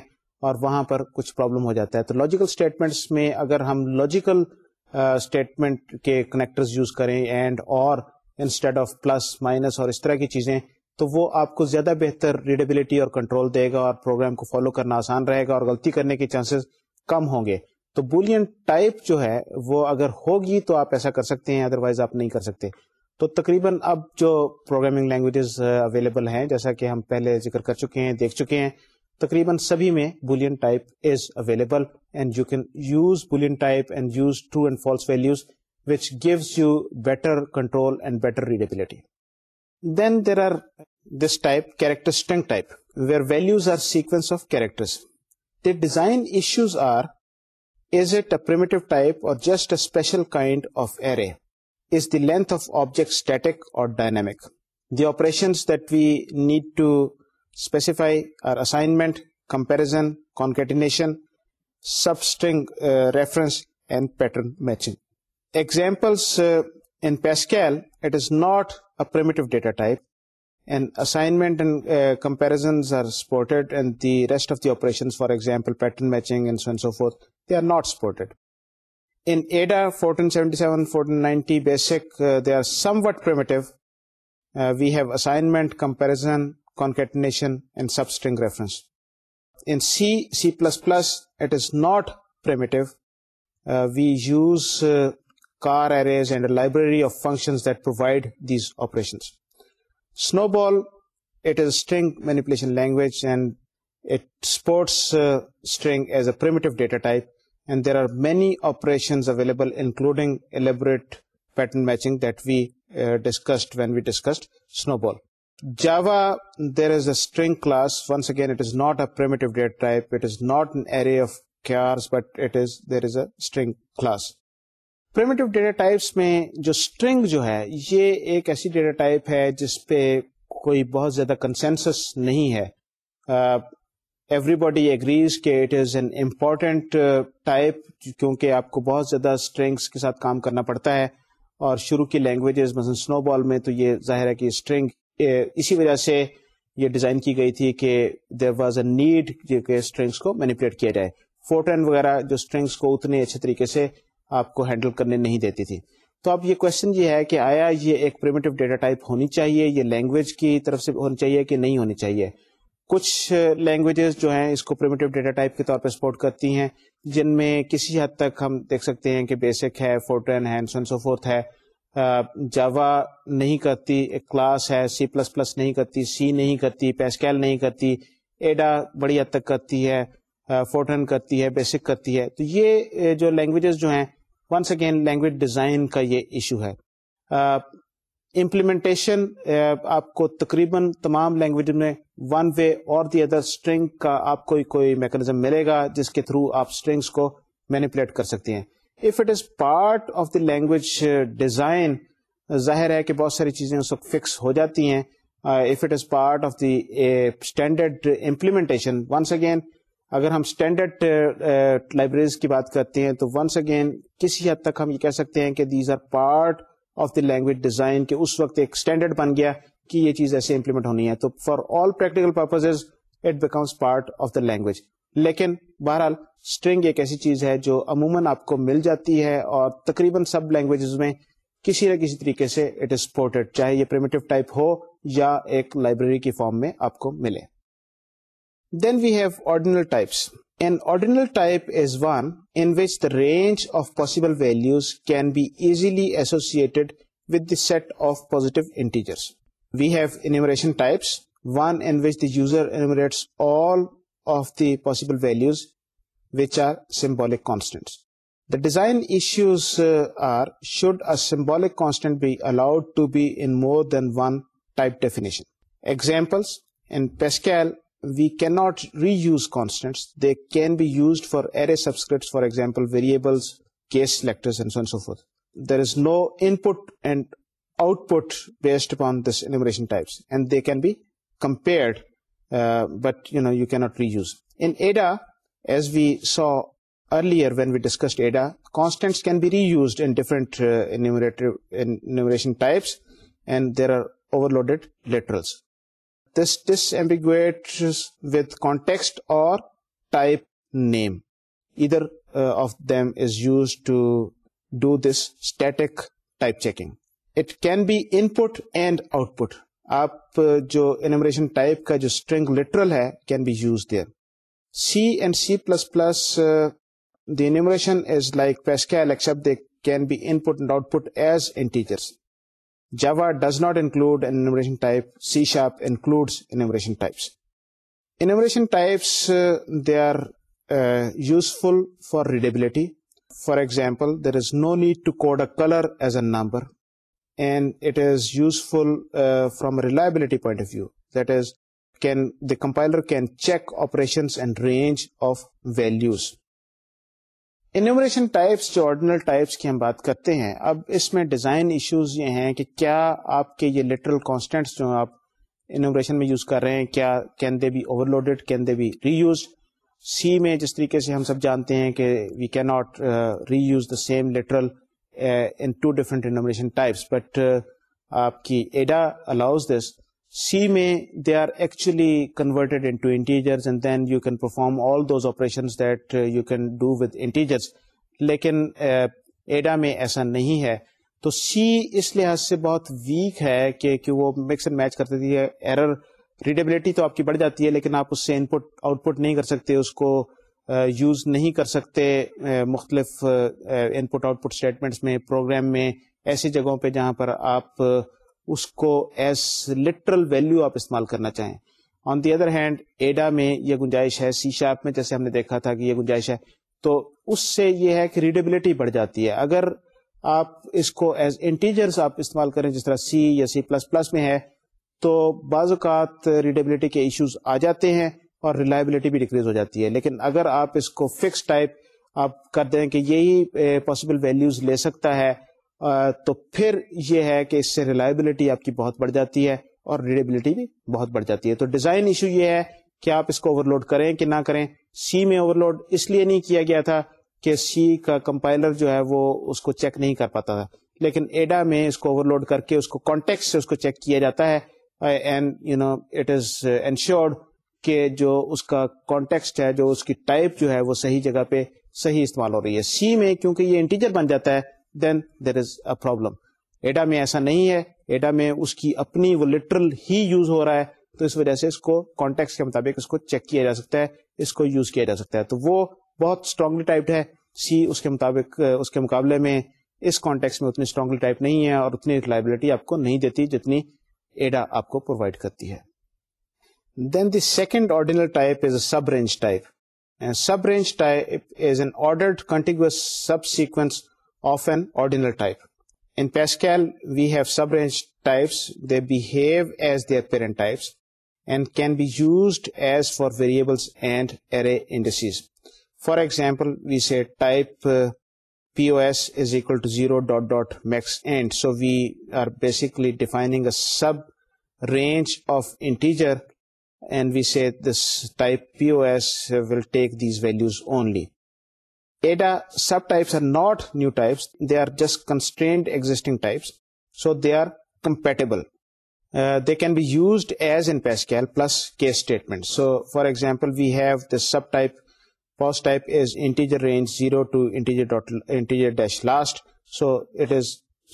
اور وہاں پر کچھ پرابلم ہو جاتا ہے تو لاجیکل اسٹیٹمنٹس میں اگر ہم لاجیکل اسٹیٹمنٹ uh, کے کنیکٹرز یوز کریں اینڈ اور انسٹیڈ آف پلس مائنس اور اس طرح کی چیزیں تو وہ آپ کو زیادہ بہتر ریڈیبلٹی اور کنٹرول دے گا اور پروگرام کو فالو کرنا آسان رہے گا اور غلطی کرنے کے چانسز کم ہوں گے تو بولین ٹائپ جو ہے وہ اگر ہوگی تو آپ ایسا کر سکتے ہیں ادروائز آپ نہیں کر سکتے تو تقریباً اب جو پروگرامنگ لینگویجز اویلیبل ہیں جیسا کہ ہم پہلے ذکر کر چکے ہیں دیکھ چکے ہیں تقریباً سبھی میں Boolean type is available and you can use Boolean type and use true and false values length static dynamic assignment comparison concatenation substring reference and pattern Pascal data type compare rest of edition for example pattern basic we have assignment comparison we use library provide these آپ is manipulation language data type and there are many operations pattern when we discussed there is string class once again it not data type it نوٹرس but is there string class data types میں جو string جو ہے یہ ایک ایسی data type ہے جس پہ کوئی بہت زیادہ کنسینسس نہیں ہے ایوری باڈی کہ اٹ از این ٹائپ کیونکہ آپ کو بہت زیادہ اسٹرنگس کے ساتھ کام کرنا پڑتا ہے اور شروع کی لینگویجز مثلا سنو بال میں تو یہ ظاہر ہے کہ اسٹرنگ اسی وجہ سے یہ ڈیزائن کی گئی تھی کہ دیر واز اے نیڈ کہ اسٹرنگس کو مینیپولیٹ کیا جائے فورٹن وغیرہ جو اسٹرنگس کو اتنے اچھے طریقے سے آپ کو ہینڈل کرنے نہیں دیتی تھی تو اب یہ کوشچن یہ ہے کہ آیا یہ ایک ڈیٹا ٹائپ ہونی چاہیے یہ لینگویج کی طرف سے ہونی چاہیے کہ نہیں ہونی چاہیے کچھ لینگویجز جو ہیں اس کو ڈیٹا ٹائپ کے طور سپورٹ کرتی ہیں جن میں کسی حد تک ہم دیکھ سکتے ہیں کہ بیسک ہے فورٹین جاوا نہیں کرتی ایک کلاس ہے سی پلس پلس نہیں کرتی سی نہیں کرتی پیسکیل نہیں کرتی ایڈا بڑی حد تک کرتی ہے فورٹن کرتی ہے بیسک کرتی ہے تو یہ جو لینگویجز جو ہیں ونس اگین لینگویج ڈیزائن کا یہ ایشو ہے امپلیمنٹیشن uh, uh, آپ کو تقریباً تمام لینگویج میں ون وے اور دی ادر اسٹرنگ کا آپ کو کوئی میکینزم ملے گا جس کے تھرو آپ اسٹرنگس کو مینیپولیٹ کر سکتے ہیں if it is part of the language design ظاہر ہے کہ بہت ساری چیزیں اس وقت فکس ہو جاتی ہیں if it is part of the standard implementation once again اگر ہم اسٹینڈرڈ لائبریریز uh, uh, کی بات کرتے ہیں تو ونس اگین کسی حد تک ہم یہ کہہ سکتے ہیں کہ these are part of the language design کہ اس وقت ایک اسٹینڈرڈ بن گیا کہ یہ چیز ایسے امپلیمنٹ ہونی ہے تو for all practical purposes it becomes part of the language لیکن بہرحال اسٹرنگ ایک ایسی چیز ہے جو عموماً آپ کو مل جاتی ہے اور تقریباً سب لینگویجز میں کسی نہ کسی طریقے سے اٹ از سپورٹڈ چاہے یہ پرمیٹو ٹائپ ہو یا ایک لائبریری کی فارم میں آپ کو ملے possible values which are symbolic the design are ش symbolic constant be allowed to be an more than one type definition examples Pascal we can not reuse can be used for example put and output compared but you Ada as we saw earlier when we ڈسکساسٹینٹس can be reuse انفرنٹرشن types and there are overloaded literals. جو enumeration type کا جو string literal ہے can be use there C and C plus plus the is like Pascal except they can be input output as integer for reliability for example there is no lead to code as a نام it use from reliability point of view that is compiler can check operation enumeration types جو ordinal کی ہم بات کرتے ہیں اب اس میں design issues یہ ہیں کہ کیا آپ کے یہ لٹرل کانسٹینٹس جو آپ انومریشن میں یوز کر رہے ہیں کیا can they be overloaded can they be reused C میں جس طریقے سے ہم سب جانتے ہیں کہ وی کی not reuse the same literal in two different enumeration types but آپ کی ایڈا الاؤز دس سی میں دے آر ایکچولی کنورٹیڈ ایڈا میں ایسا نہیں ہے تو سی اس لحاظ سے بہت ویک ہے ریڈیبلٹی تو آپ کی بڑھ جاتی ہے لیکن آپ اس سے پٹ آؤٹ پٹ نہیں کر سکتے اس کو یوز uh, نہیں کر سکتے uh, مختلف پٹ آؤٹ پٹ اسٹیٹمنٹس میں پروگرام میں ایسی جگہوں پہ جہاں پر آپ اس کو ایز لٹرل ویلیو آپ استعمال کرنا چاہیں آن دی ادر ہینڈ ایڈا میں یہ گنجائش ہے سی شاپ میں جیسے ہم نے دیکھا تھا کہ یہ گنجائش ہے تو اس سے یہ ہے کہ ریڈیبلٹی بڑھ جاتی ہے اگر آپ اس کو ایز آپ استعمال کریں جس طرح سی یا سی پلس پلس میں ہے تو بعض اوقات ریڈیبلٹی کے ایشوز آ جاتے ہیں اور ریلائبلٹی بھی ڈیکریز ہو جاتی ہے لیکن اگر آپ اس کو فکس ٹائپ آپ کر دیں کہ یہی پاسبل eh, ویلیوز لے سکتا ہے تو پھر یہ ہے کہ اس سے ریلائبلٹی آپ کی بہت بڑھ جاتی ہے اور ریڈیبلٹی بھی بہت بڑھ جاتی ہے تو ڈیزائن ایشو یہ ہے کہ آپ اس کو اوور لوڈ کریں کہ نہ کریں سی میں اوور لوڈ اس لیے نہیں کیا گیا تھا کہ سی کا کمپائلر جو ہے وہ اس کو چیک نہیں کر پاتا تھا لیکن ایڈا میں اس کو اوور لوڈ کر کے اس کو کانٹیکس سے اس کو چیک کیا جاتا ہے کہ جو اس کا کانٹیکسٹ ہے جو اس کی ٹائپ جو ہے وہ صحیح جگہ پہ صحیح استعمال ہو رہی ہے سی میں کیونکہ یہ انٹیجر بن جاتا ہے دین دیر از اے پرابلم ایڈا میں ایسا نہیں ہے ایڈا میں اس کی اپنی وہ لٹرل ہی یوز ہو رہا ہے تو اس وجہ سے اس کو کانٹیکس کے مطابق اس کو چیک کیا جا سکتا ہے اس کو یوز کیا جا سکتا ہے تو وہ بہت اسٹرانگلی ٹائپڈ ہے سی اس کے مطابق اس کے مقابلے میں اس کانٹیکس میں اتنی اسٹرانگلی ٹائپ نہیں ہے اور اتنی ریلائبلٹی آپ کو نہیں دیتی جتنی ایڈا آپ کو پرووائڈ کرتی ہے then the second ordinal type is a subrange type subrange type is an ordered continuous subsequence for example we see type P O S is ایکلیر dot dot max so we are basically defining subrange of int we see type P O S will take these values only data subtypes are not new types they are just constrained existing types so they are compatible uh, they can be used as in pascal plus case statements so for example we have the subtype post type is integer range 0 to integer dot integer dash last so it is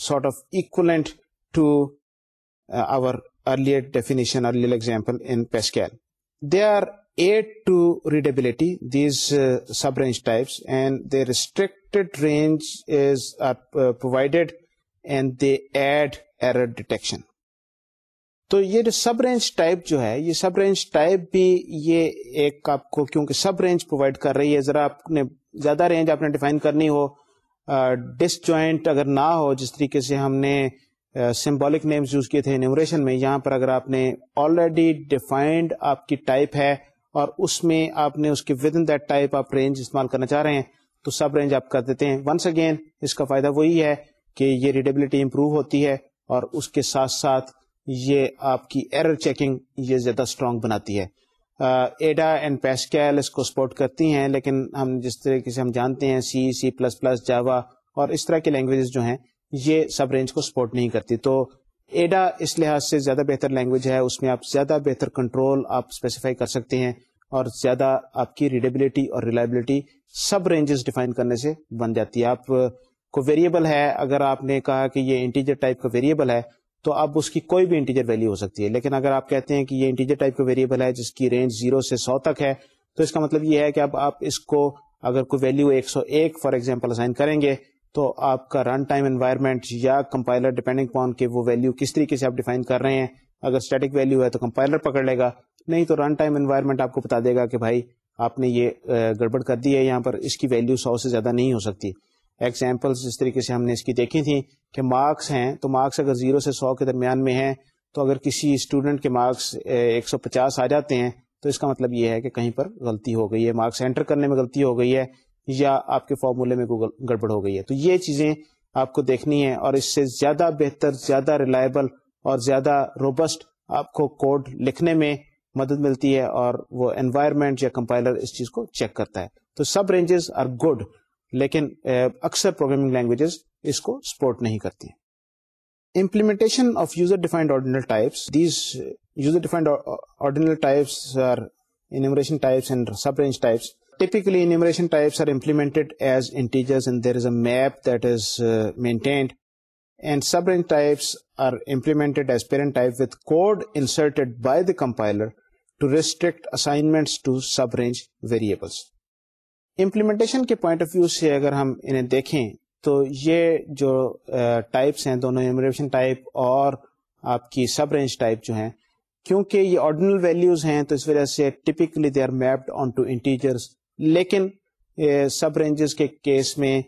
sort of equivalent to uh, our earlier definition earlier example in pascal they are Uh, and range uh, add error detection تو یہ جو سب range type جو ہے یہ سب range type بھی یہ ایک آپ کو کیونکہ سب رینج پرووائڈ کر رہی ہے ذرا آپ نے زیادہ رینج آپ نے ڈیفائن کرنی ہو ڈس جوائنٹ اگر نہ ہو جس طریقے سے ہم نے سمبولک نیمز یوز کیے تھے نیوریشن میں یہاں پر اگر آپ نے آلریڈی ڈیفائنڈ آپ کی ٹائپ ہے اور اس میں آپ نے اس اس کے ود ان دیٹ ٹائپ آپ آپ رینج رینج استعمال کرنا چاہ رہے ہیں ہیں تو سب کر دیتے ونس اگین کا فائدہ وہی ہے کہ یہ ریڈیبلٹی امپروو ہوتی ہے اور اس کے ساتھ ساتھ یہ آپ کی ایرر چیکنگ یہ زیادہ اسٹرانگ بناتی ہے ایڈا اینڈ پیسکیل اس کو سپورٹ کرتی ہیں لیکن ہم جس طریقے سے ہم جانتے ہیں سی سی پلس پلس جاوا اور اس طرح کی لینگویجز جو ہیں یہ سب رینج کو سپورٹ نہیں کرتی تو ایڈا اس لحاظ سے زیادہ بہتر لینگویج ہے اس میں آپ زیادہ بہتر کنٹرول آپ اسپیسیفائی کر سکتے ہیں اور زیادہ آپ کی ریڈیبلٹی اور ریلائبلٹی سب رینجز ڈیفائن کرنے سے بن جاتی ہے آپ کو ویریبل ہے اگر آپ نے کہا کہ یہ انٹیجر ٹائپ کا ویریبل ہے تو اب اس کی کوئی بھی انٹیجر ویلیو ہو سکتی ہے لیکن اگر آپ کہتے ہیں کہ یہ انٹیجر ٹائپ کا ویریبل ہے جس کی رینج زیرو سے سو تک ہے تو اس کا مطلب یہ ہے کہ اب آپ اس کو اگر کوئی ویلیو ایک سو ایک فار ایگزامپل اسائن کریں گے تو آپ کا رن ٹائم انوائرمنٹ یا کمپائلر ڈیپینڈنگ ویلو کس طریقے سے آپ ڈیفائن کر رہے ہیں اگر اسٹیٹک ویلو ہے تو کمپائلر پکڑ لے گا نہیں تو رن ٹائم انوائرمنٹ آپ کو بتا دے گا کہ بھائی آپ نے یہ گڑبڑ کر دی ہے یہاں پر اس کی ویلو سو سے زیادہ نہیں ہو سکتی ایگزامپلس جس طریقے سے ہم نے اس کی دیکھی تھی کہ مارکس ہیں تو مارکس اگر زیرو سے سو کے درمیان میں ہیں تو اگر کسی اسٹوڈنٹ کے مارکس ایک سو پچاس آ جاتے ہیں تو اس کا مطلب یہ ہے کہ کہیں پر غلطی ہو گئی ہے مارکس انٹر کرنے میں غلطی ہو گئی ہے یا آپ کے فارمولے میں گوگل گڑبڑ ہو گئی ہے تو یہ چیزیں آپ کو دیکھنی ہے اور اس سے زیادہ بہتر زیادہ ریلائبل اور زیادہ روبسٹ آپ کو کوڈ لکھنے میں مدد ملتی ہے اور وہ انوائرمنٹ یا کمپائلر اس چیز کو چیک کرتا ہے تو سب رینجز آر گڈ لیکن اکثر پروگرامنگ لینگویجز اس کو سپورٹ نہیں کرتی ہیں implementation of user defined ordinal types these user defined ordinal types types types are and subrange typically enumeration types are implemented as integers and there is a map that is uh, maintained and subrange types are implemented as parent type with code inserted by the compiler to restrict assignments to subrange variables. Implementation کے point of view سے اگر ہم انہیں دیکھیں تو یہ جو types ہیں دونوں ایمریشن ٹائپ اور آپ کی سب رینج ٹائپ جو ہیں کیونکہ یہ آرڈینل ویلیوز ہیں تو اس وجہ سے typically they are mapped onto integers لیکن سب رینجز کے کیس میں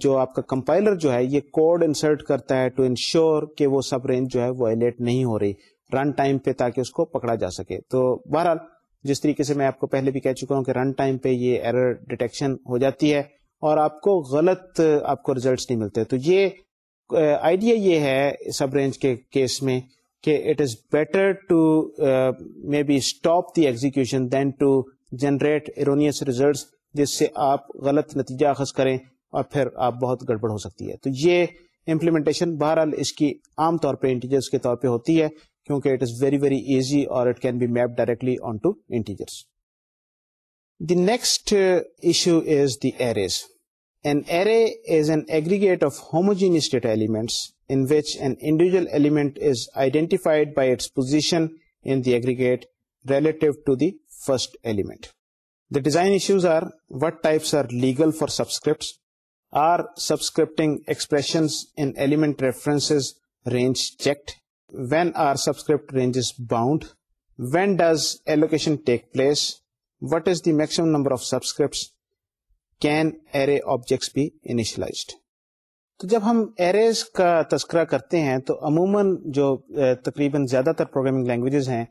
جو آپ کا کمپائلر جو ہے یہ کوڈ انسرٹ کرتا ہے ٹو انشور کہ وہ سب رینج جو ہے وائلٹ نہیں ہو رہی رن ٹائم پہ تاکہ اس کو پکڑا جا سکے تو بہرحال جس طریقے سے میں آپ کو پہلے بھی کہہ چکا ہوں کہ رن ٹائم پہ یہ ایرر ڈیٹیکشن ہو جاتی ہے اور آپ کو غلط آپ کو ریزلٹس نہیں ملتے تو یہ آئیڈیا یہ ہے سب رینج کے کیس میں کہ it is better to maybe stop the execution then to generate erroneous results جس سے آپ غلط نتیجہ اخذ کریں اور پھر آپ بہت گڑبڑ ہو سکتی ہے تو یہ امپلیمنٹیشن بہرحال اس کی عام طور پہ انٹیجرس کے طور پہ ہوتی ہے کیونکہ it is very very easy اور it can be map directly onto integers the next issue is the arrays an array is an aggregate of homogeneous data elements in which an individual element is identified by its position in the aggregate relative to the when element are what are legal does subscripting take place what is the maximum number of subscripts, can array objects be initialized تو جب ہم arrays کا تذکرہ کرتے ہیں تو عموماً جو تقریباً زیادہ تر پروگرامنگ لینگویجز ہیں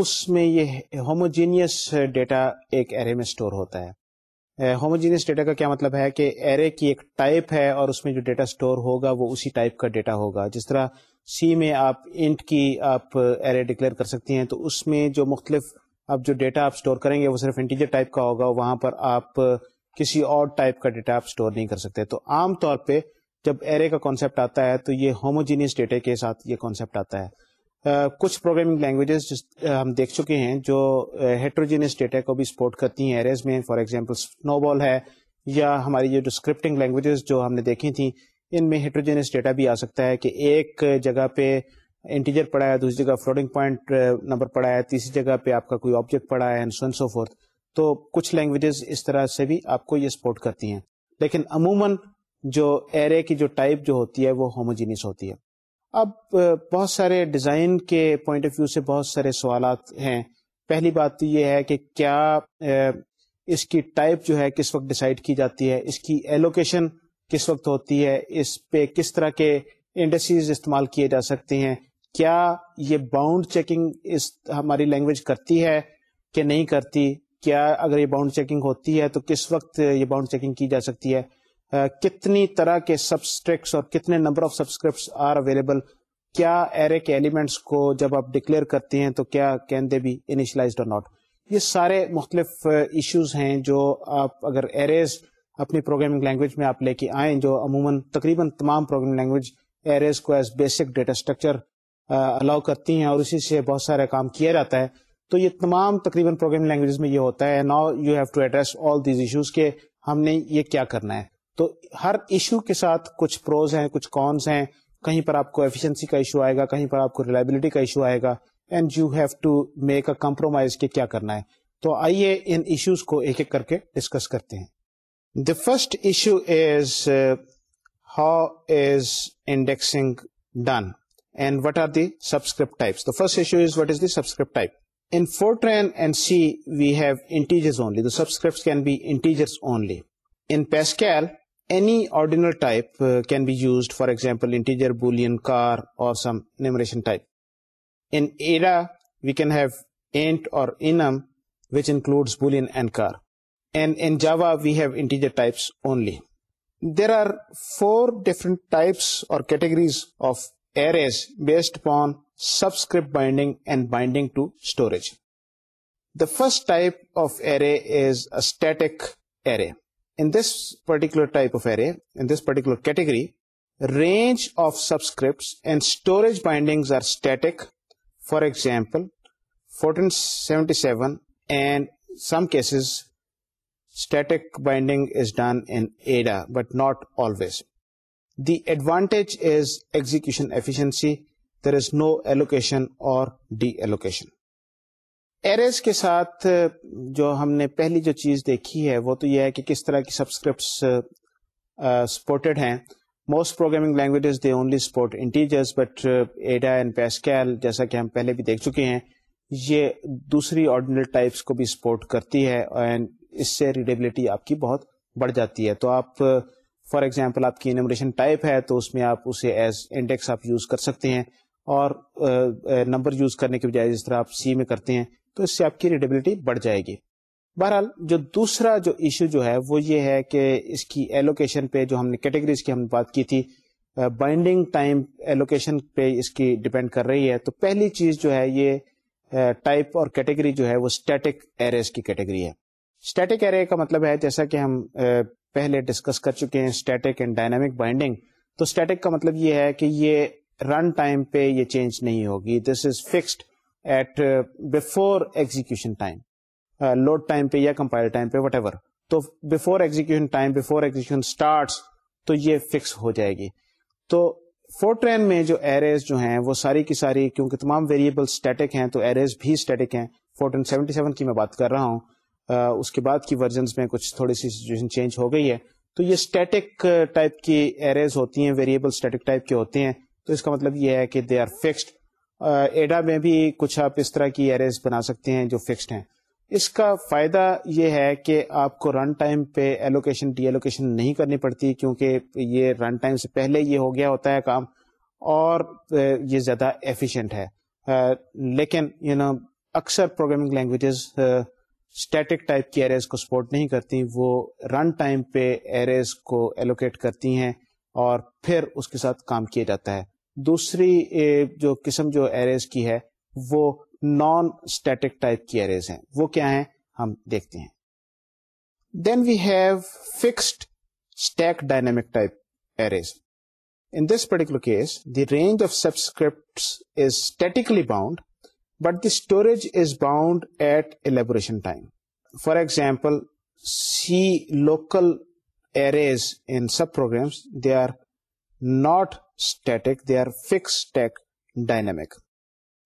اس میں یہ ہوموجینئس ڈیٹا ایک ایرے میں اسٹور ہوتا ہے ہوموجینس eh, ڈیٹا کا کیا مطلب ہے کہ ایرے کی ایک ٹائپ ہے اور اس میں جو ڈیٹا اسٹور ہوگا وہ اسی ٹائپ کا ڈیٹا ہوگا جس طرح سی میں آپ انٹ کی آپ ایرے ڈکلیئر کر سکتے ہیں تو اس میں جو مختلف آپ جو ڈیٹا آپ اسٹور کریں گے وہ صرف انٹیجر ٹائپ کا ہوگا وہاں پر آپ کسی اور ٹائپ کا ڈیٹا آپ اسٹور نہیں کر سکتے تو عام طور پہ جب ایرے کا کانسیپٹ آتا ہے تو یہ ہوموجینس ڈیٹا کے ساتھ یہ کانسیپٹ آتا ہے کچھ پروگرامنگ لینگویجز ہم دیکھ چکے ہیں جو ہیٹروجینس ڈیٹا کو بھی سپورٹ کرتی ہیں ایریز میں فار ایگزامپل سنو بال ہے یا ہماری جو اسکرپٹنگ لینگویجز جو ہم نے دیکھی تھیں ان میں ہیٹروجینس ڈیٹا بھی آ سکتا ہے کہ ایک جگہ پہ انٹیجر پڑا ہے دوسری جگہ فلوڈنگ پوائنٹ نمبر پڑا ہے تیسری جگہ پہ آپ کا کوئی آبجیکٹ پڑا ہے سو فورتھ تو کچھ لینگویجز اس طرح سے بھی آپ کو یہ سپورٹ کرتی ہیں لیکن عموماً جو ایرے کی جو ٹائپ جو ہوتی ہے وہ ہوموجینس ہوتی ہے اب بہت سارے ڈیزائن کے پوائنٹ آف ویو سے بہت سارے سوالات ہیں پہلی بات تو یہ ہے کہ کیا اس کی ٹائپ جو ہے کس وقت ڈیسائیڈ کی جاتی ہے اس کی ایلوکیشن کس وقت ہوتی ہے اس پہ کس طرح کے انڈسٹریز استعمال کیے جا سکتے ہیں کیا یہ باؤنڈ چیکنگ اس ہماری لینگویج کرتی ہے کہ نہیں کرتی کیا اگر یہ باؤنڈ چیکنگ ہوتی ہے تو کس وقت یہ باؤنڈ چیکنگ کی جا سکتی ہے کتنی طرح کے سبسٹرپس اور کتنے number of subscripts are available کیا ایرے کے ایلیمنٹس کو جب آپ ڈکلیئر کرتے ہیں تو کیا کین دے بی انیشلائزڈ اور ناٹ یہ سارے مختلف ایشوز ہیں جو آپ اگر ایریز اپنی پروگرامنگ لینگویج میں آپ لے کے آئیں جو عموماً تقریباً تمام پروگرامنگ لینگویج ایریز کو as basic data structure allow کرتی ہیں اور اسی سے بہت سارے کام کیا جاتا ہے تو یہ تمام تقریباً پروگرامنگ لینگویج میں یہ ہوتا ہے you have to address all these issues کہ ہم نے یہ کیا کرنا ہے تو ہر ایشو کے ساتھ کچھ پروز ہیں کچھ کونس ہیں کہیں پر آپ کو ایفیشنسی کا ایشو آئے گا کہیں پر آپ کو ریلائبلٹی کا ایشو آئے گا and you have to make a compromise کہ کیا کرنا ہے تو آئیے ان ایشوز کو ایک ایک کر کے ڈسکس کرتے ہیں the first issue is how is indexing done and what are the subscript types the first issue is what is the subscript type in Fortran and C we have integers only the subscript can be integers only in Pascal first type of array is attack for example Fortran seventy seven some cases but not always the advantages there is no allocation or deallocation arrays کے ساتھ جو ہم نے پہلی جو چیز دیکھی ہے وہ تو یہ ہے کہ کس طرح کی سبسکرپٹس ہیں most programming languages they only support integers but Ada and Pascal جیسا کہ ہم پہلے بھی دیکھ چکے ہیں یہ دوسری آرڈینل ٹائپس کو بھی سپورٹ کرتی ہے اینڈ اس سے ریڈیبلٹی آپ کی بہت بڑھ جاتی ہے تو آپ فار ایگزامپل آپ کی انمریشن ٹائپ ہے تو اس میں آپ اسے ایز انڈیکس آپ یوز کر سکتے ہیں اور نمبر یوز کرنے کے بجائے جس طرح آپ سی میں کرتے ہیں تو اس سے آپ کی ریڈیبلٹی بڑھ جائے گی بہرحال جو دوسرا جو ایشو جو ہے وہ یہ ہے کہ اس کی ایلوکیشن پہ جو ہم نے کیٹیگریز کی ہم نے بات کی تھی بائنڈنگ ٹائم ایلوکیشن پہ اس کی ڈیپینڈ کر رہی ہے تو پہلی چیز جو ہے یہ ٹائپ اور کیٹیگری جو ہے وہ اسٹیٹک کی کیٹیگری ہے اسٹیٹک ایرے کا مطلب ہے جیسا کہ ہم پہلے ڈسکس کر چکے ہیں اسٹیٹک اینڈ ڈائنامک بائنڈنگ تو اسٹیٹک کا مطلب یہ ہے کہ یہ رن ٹائم پہ یہ چینج نہیں ہوگی this is fixed at before time time time load پہ یا پہ وٹ ایور تو بفور ٹائم بفور اسٹارٹس تو یہ فکس ہو جائے گی تو فور ٹرین میں جو ایرز جو ہیں وہ ساری کی ساری کیونکہ تمام ویریبل اسٹیٹک ہیں تو ایرز بھی اسٹیٹک ہیں سیونٹی سیون کی میں بات کر رہا ہوں uh, اس کے بعد کی ورژنس میں کچھ تھوڑی سی سچویشن چینج ہو گئی ہے تو یہ اسٹیٹک ٹائپ uh, کی ایرز ہوتی ہیں ویریبل اسٹیٹک ٹائپ کے ہوتے ہیں تو اس کا مطلب یہ ہے کہ دے آر فکسڈ ایڈا میں بھی کچھ آپ اس طرح کی ایرز بنا سکتے ہیں جو فکسڈ ہیں اس کا فائدہ یہ ہے کہ آپ کو رن ٹائم پہ ایلوکیشن ڈی ایلوکیشن نہیں کرنی پڑتی کیونکہ یہ رن ٹائم سے پہلے یہ ہو گیا ہوتا ہے کام اور یہ زیادہ ایفیشینٹ ہے لیکن نو know, اکثر پروگرامنگ لینگویجز اسٹیٹک ٹائپ کی ایرز کو سپورٹ نہیں کرتی وہ رن ٹائم پہ ایرز کو ایلوکیٹ کرتی ہیں اور پھر اس کے ساتھ کام کیا جاتا ہے دوسری جو قسم جو ایریز کی ہے وہ نان اسٹیٹک ٹائپ کی ایریز ہیں وہ کیا ہیں ہم دیکھتے ہیں then we have fixed stack dynamic type arrays in this particular case the range of subscript is statically bound but the storage is bound at elaboration time for example C local arrays in subprograms they are not static they are fixed stack dynamic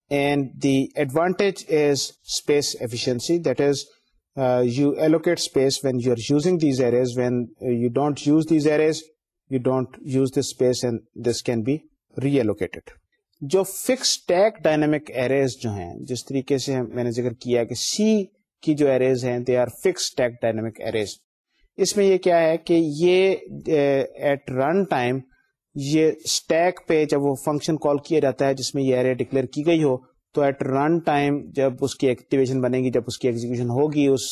and the advantage is space efficiency that is uh, you allocate space when you are using these arrays when you don't use these arrays you don't use this space and this can be reallocated جو fix stack dynamic arrays جو ہیں جس طریقے سے میں نے ذکر کیا کہ سی کی جو ایریز ہیں they are fix stack dynamic arrays اس میں یہ کیا ہے کہ یہ ایٹ رن ٹائم یہ اسٹیک پہ جب وہ فنکشن کال کیا جاتا ہے جس میں یہ ایرے ڈکلیئر کی گئی ہو تو ایٹ رن ٹائم جب اس کی ایکٹیویشن بنے گی جب اس کی ایگزیکشن ہوگی اس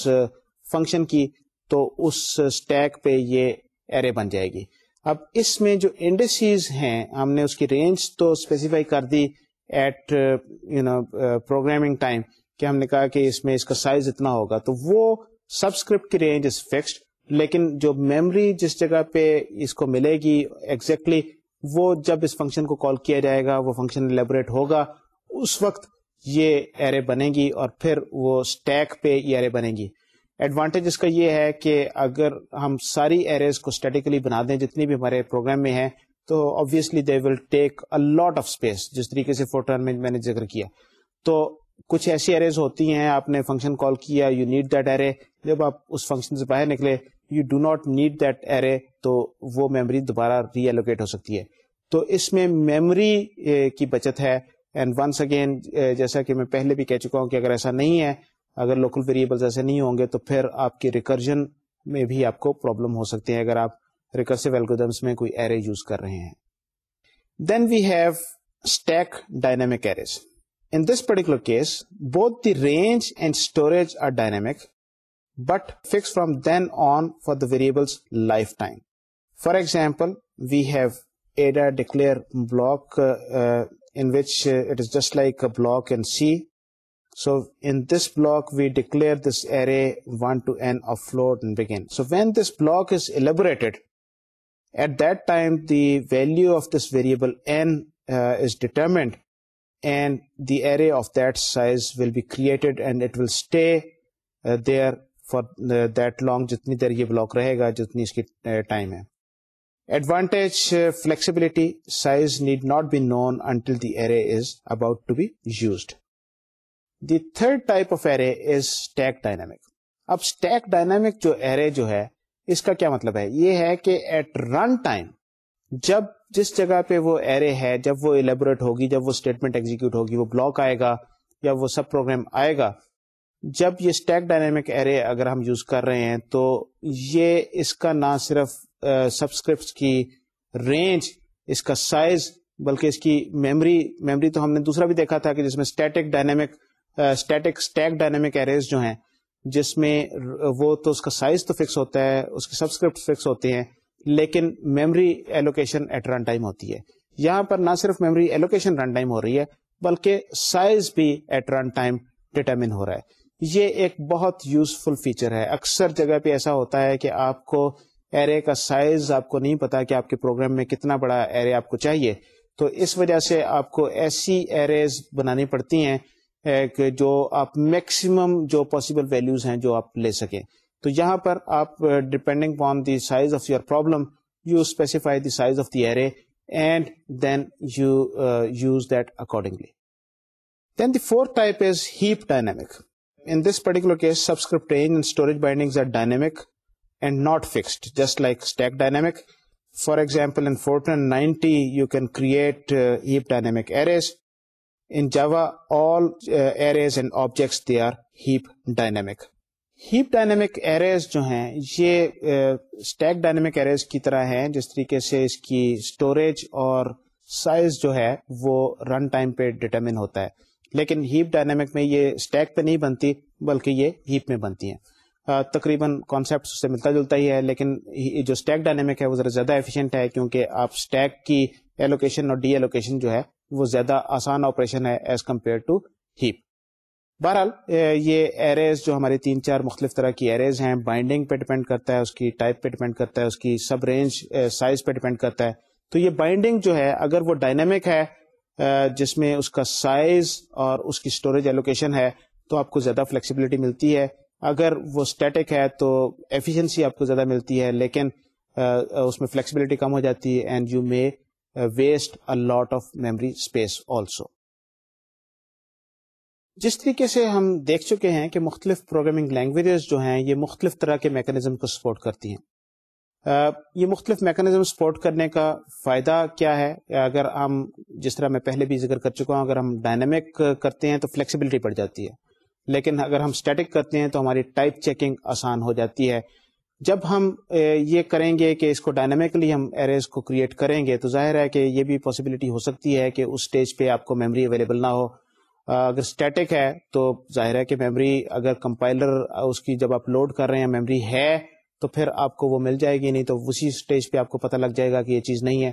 فنکشن کی تو اس اسٹیک پہ یہ ایرے بن جائے گی اب اس میں جو انڈسٹریز ہیں ہم نے اس کی رینج تو اسپیسیفائی کر دی at you know programming time کہ ہم نے کہا کہ اس میں اس کا سائز اتنا ہوگا تو وہ سبسکرپٹ کی رینج از فکسڈ لیکن جو میموری جس جگہ پہ اس کو ملے گی ایگزیکٹلی exactly وہ جب اس فنکشن کو کال کیا جائے گا وہ فنکشن لیبوریٹ ہوگا اس وقت یہ ایرے بنے گی اور پھر وہ پہ یہ ایرے بنے گی ایڈوانٹیج اس کا یہ ہے کہ اگر ہم ساری ایریز کو اسٹیٹیکلی بنا دیں جتنی بھی ہمارے پروگرام میں ہیں تو obviously they will take a lot of space جس طریقے سے فوٹو میں میں نے ذکر کیا تو کچھ ایسی ایریز ہوتی ہیں آپ نے فنکشن کال کیا یو نیڈ دیٹ ایرے جب آپ اس فنکشن سے باہر نکلے you do not need that array تو وہ میموری دوبارہ ری ایلوکیٹ ہو سکتی ہے تو اس میں میموری eh, کی بچت ہے اینڈ ونس اگین جیسا کہ میں پہلے بھی کہہ چکا ہوں کہ اگر ایسا نہیں ہے اگر لوکل ویریبلس ایسے نہیں ہوں گے تو پھر آپ کی ریکرجن میں بھی آپ کو پرابلم ہو سکتے ہیں اگر آپ ریکرسو ایلگودمس میں کوئی ایرے یوز کر رہے ہیں then we have stack dynamic arrays in this particular case both the range and storage are dynamic but fixed from then on for the variable for example we have add batch just like block we declare at time the value of this variable determined and the array of size will be created and will stay there for that long جتنی دیر یہ block رہے گا جتنی اس کی time uh, ہے advantage flexibility size need not be known until the array is is about to be used the third type of array dynamic اب اسٹیک ڈائنامک جو ایرے جو ہے اس کا کیا مطلب ہے یہ ہے کہ ایٹ رن ٹائم جب جس جگہ پہ وہ ایرے ہے جب وہ الیبوریٹ ہوگی جب وہ اسٹیٹمنٹ ہوگی وہ بلاک آئے گا یا وہ سب پروگرام آئے گا جب یہ اسٹیک ڈائنمک ایرے اگر ہم یوز کر رہے ہیں تو یہ اس کا نہ صرف سبسکرپٹ کی رینج اس کا سائز بلکہ اس کی میمری میموری تو ہم نے دوسرا بھی دیکھا تھا کہ جس میں static dynamic stack dynamic arrays جو ہیں جس میں وہ تو اس کا سائز تو فکس ہوتا ہے اس کی سبسکرپٹ فکس ہوتے ہیں لیکن memory allocation at run time ہوتی ہے یہاں پر نہ صرف میموری ایلوکیشن رن ٹائم ہو رہی ہے بلکہ سائز بھی ایٹ رن ٹائم ڈیٹرمن ہو رہا ہے یہ ایک بہت یوزفل فیچر ہے اکثر جگہ پہ ایسا ہوتا ہے کہ آپ کو ایرے کا سائز آپ کو نہیں پتا کہ آپ کے پروگرام میں کتنا بڑا ایرے آپ کو چاہیے تو اس وجہ سے آپ کو ایسی ایریز بنانی پڑتی ہیں کہ جو آپ میکسیمم جو پاسبل ویلیوز ہیں جو آپ لے سکیں تو یہاں پر آپ depending on the size of your problem you specify the size of the array and then you use that accordingly then the fourth type is heap dynamic in this particular case subscript range and storage bindings are dynamic and not fixed just like stack dynamic for example in fortran 90 you can create uh, heap dynamic arrays in java all uh, arrays and objects they are heap dynamic heap dynamic arrays جو ہیں یہ uh, stack dynamic arrays کی طرح ہیں جس طریقے سے اس کی storage اور size جو ہے وہ run time پہ determine ہوتا ہے لیکن ہیپ ڈائنامک میں یہ اسٹیک پہ نہیں بنتی بلکہ یہ ہیپ میں بنتی ہیں تقریباً کانسیپٹ سے ملتا جلتا ہی ہے لیکن جو اسٹیک ڈائنامک ہے وہ ذرا زیادہ ایفیشینٹ ہے کیونکہ آپ اسٹیک کی ایلوکیشن اور ڈی ایلوکیشن جو ہے وہ زیادہ آسان آپریشن ہے ایز کمپیئر ٹو ہیپ بہرحال یہ ایریز جو ہماری تین چار مختلف طرح کی ایریز ہیں بائنڈنگ پہ ڈیپینڈ کرتا ہے اس کی ٹائپ پہ ڈیپینڈ کرتا ہے اس کی سب رینج سائز پہ ڈیپینڈ کرتا ہے تو یہ بائنڈنگ جو ہے اگر وہ ڈائنامک ہے جس میں اس کا سائز اور اس کی اسٹوریج ایلوکیشن ہے تو آپ کو زیادہ فلیکسیبلٹی ملتی ہے اگر وہ اسٹیٹک ہے تو ایفیشنسی آپ کو زیادہ ملتی ہے لیکن اس میں فلیکسیبلٹی کم ہو جاتی ہے and you may waste a lot of memory space also جس طریقے سے ہم دیکھ چکے ہیں کہ مختلف پروگرامنگ لینگویجز جو ہیں یہ مختلف طرح کے میکانزم کو سپورٹ کرتی ہیں یہ مختلف میکانزم سپورٹ کرنے کا فائدہ کیا ہے اگر ہم جس طرح میں پہلے بھی ذکر کر چکا ہوں اگر ہم ڈائنمک کرتے ہیں تو فلیکسیبلٹی بڑھ جاتی ہے لیکن اگر ہم اسٹیٹک کرتے ہیں تو ہماری ٹائپ چیکنگ آسان ہو جاتی ہے جب ہم یہ کریں گے کہ اس کو ڈائنامکلی ہم ایرز کو کریٹ کریں گے تو ظاہر ہے کہ یہ بھی پاسبلٹی ہو سکتی ہے کہ اس اسٹیج پہ آپ کو میموری اویلیبل نہ ہو اگر اسٹیٹک ہے تو ظاہر ہے کہ میموری اگر کمپائلر اس کی جب آپ لوڈ کر رہے ہیں میموری ہے تو پھر آپ کو وہ مل جائے گی نہیں تو اسی اسٹیج پہ آپ کو پتہ لگ جائے گا کہ یہ چیز نہیں ہے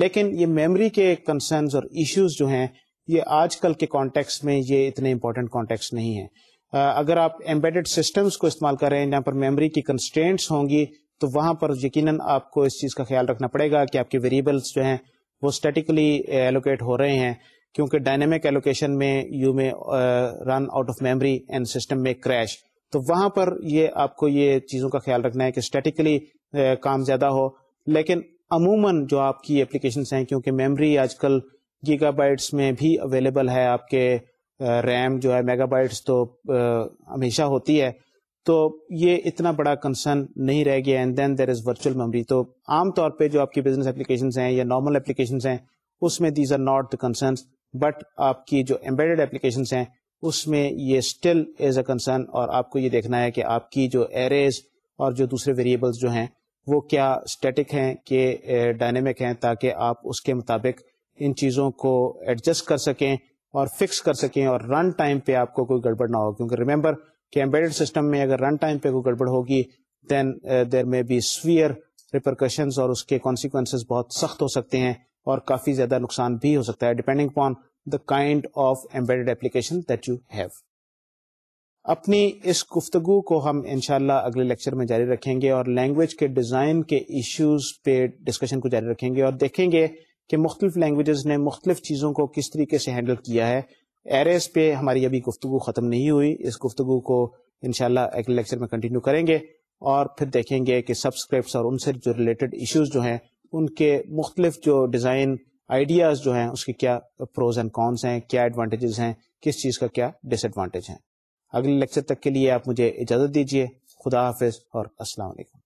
لیکن یہ میموری کے کنسرنز اور ایشوز جو ہیں یہ آج کل کے کانٹیکس میں یہ اتنے امپورٹنٹ کانٹیکس نہیں ہیں اگر آپ ایمبیڈ سسٹمز کو استعمال کر رہے ہیں جہاں پر میموری کی کنسٹینٹس ہوں گی تو وہاں پر یقیناً آپ کو اس چیز کا خیال رکھنا پڑے گا کہ آپ کے ویریبلس جو ہیں وہ اسٹیٹکلی ایلوکیٹ ہو رہے ہیں کیونکہ ڈائنامک ایلوکیشن میں یو میں run out of memory and system میں کریش تو وہاں پر یہ آپ کو یہ چیزوں کا خیال رکھنا ہے کہ اسٹیٹکلی کام زیادہ ہو لیکن عموماً جو آپ کی اپلیکیشنس ہیں کیونکہ میموری آج کل گیگا بائٹس میں بھی اویلیبل ہے آپ کے ریم جو ہے میگا بائٹس تو ہمیشہ ہوتی ہے تو یہ اتنا بڑا کنسرن نہیں رہ گیا and then there is virtual memory تو عام طور پہ جو آپ کی بزنس اپلیکیشنس ہیں یا نارمل اپلیکیشنس ہیں اس میں these are not the concerns but آپ کی جو ایمبائڈ اپلیکیشنس ہیں اس میں یہ اسٹل ایز اے کنسرن اور آپ کو یہ دیکھنا ہے کہ آپ کی جو ایریز اور جو دوسرے ویریبلس جو ہیں وہ کیا اسٹیٹک ہیں کہ ڈائنمک eh, ہیں تاکہ آپ اس کے مطابق ان چیزوں کو ایڈجسٹ کر سکیں اور فکس کر سکیں اور رن ٹائم پہ آپ کو کوئی گڑبڑ نہ ہو کیونکہ ریمبر کہ امبیڈ سسٹم میں اگر رن ٹائم پہ کوئی گڑبڑ ہوگی دین دیر میں بی سویئر ریپرکشنز اور اس کے کانسیکوینسز بہت سخت ہو سکتے ہیں اور کافی زیادہ نقصان بھی ہو سکتا ہے ڈیپینڈنگ اپنی اس گفتگو کو ہم انشاءاللہ اگلے لیکچر میں جاری رکھیں گے اور لینگویج کے ڈیزائن کے ایشوز پہ ڈسکشن کو جاری رکھیں گے اور دیکھیں گے کہ مختلف لینگویجز نے مختلف چیزوں کو کس طریقے سے ہینڈل کیا ہے ایریز پہ ہماری ابھی گفتگو ختم نہیں ہوئی اس گفتگو کو انشاءاللہ اگلے لیکچر میں کنٹینیو کریں گے اور پھر دیکھیں گے کہ سبسکرپٹس اور ان سے جو ریلیٹڈ ایشوز جو ہیں ان کے مختلف جو ڈیزائن آئیڈیاز جو ہیں اس کے کیا پروز اینڈ کونس ہیں کیا ایڈوانٹیجز ہیں کس چیز کا کیا ڈس ایڈوانٹیج ہیں اگلے لیکچر تک کے لیے آپ مجھے اجازت دیجیے خدا حافظ اور السلام علیکم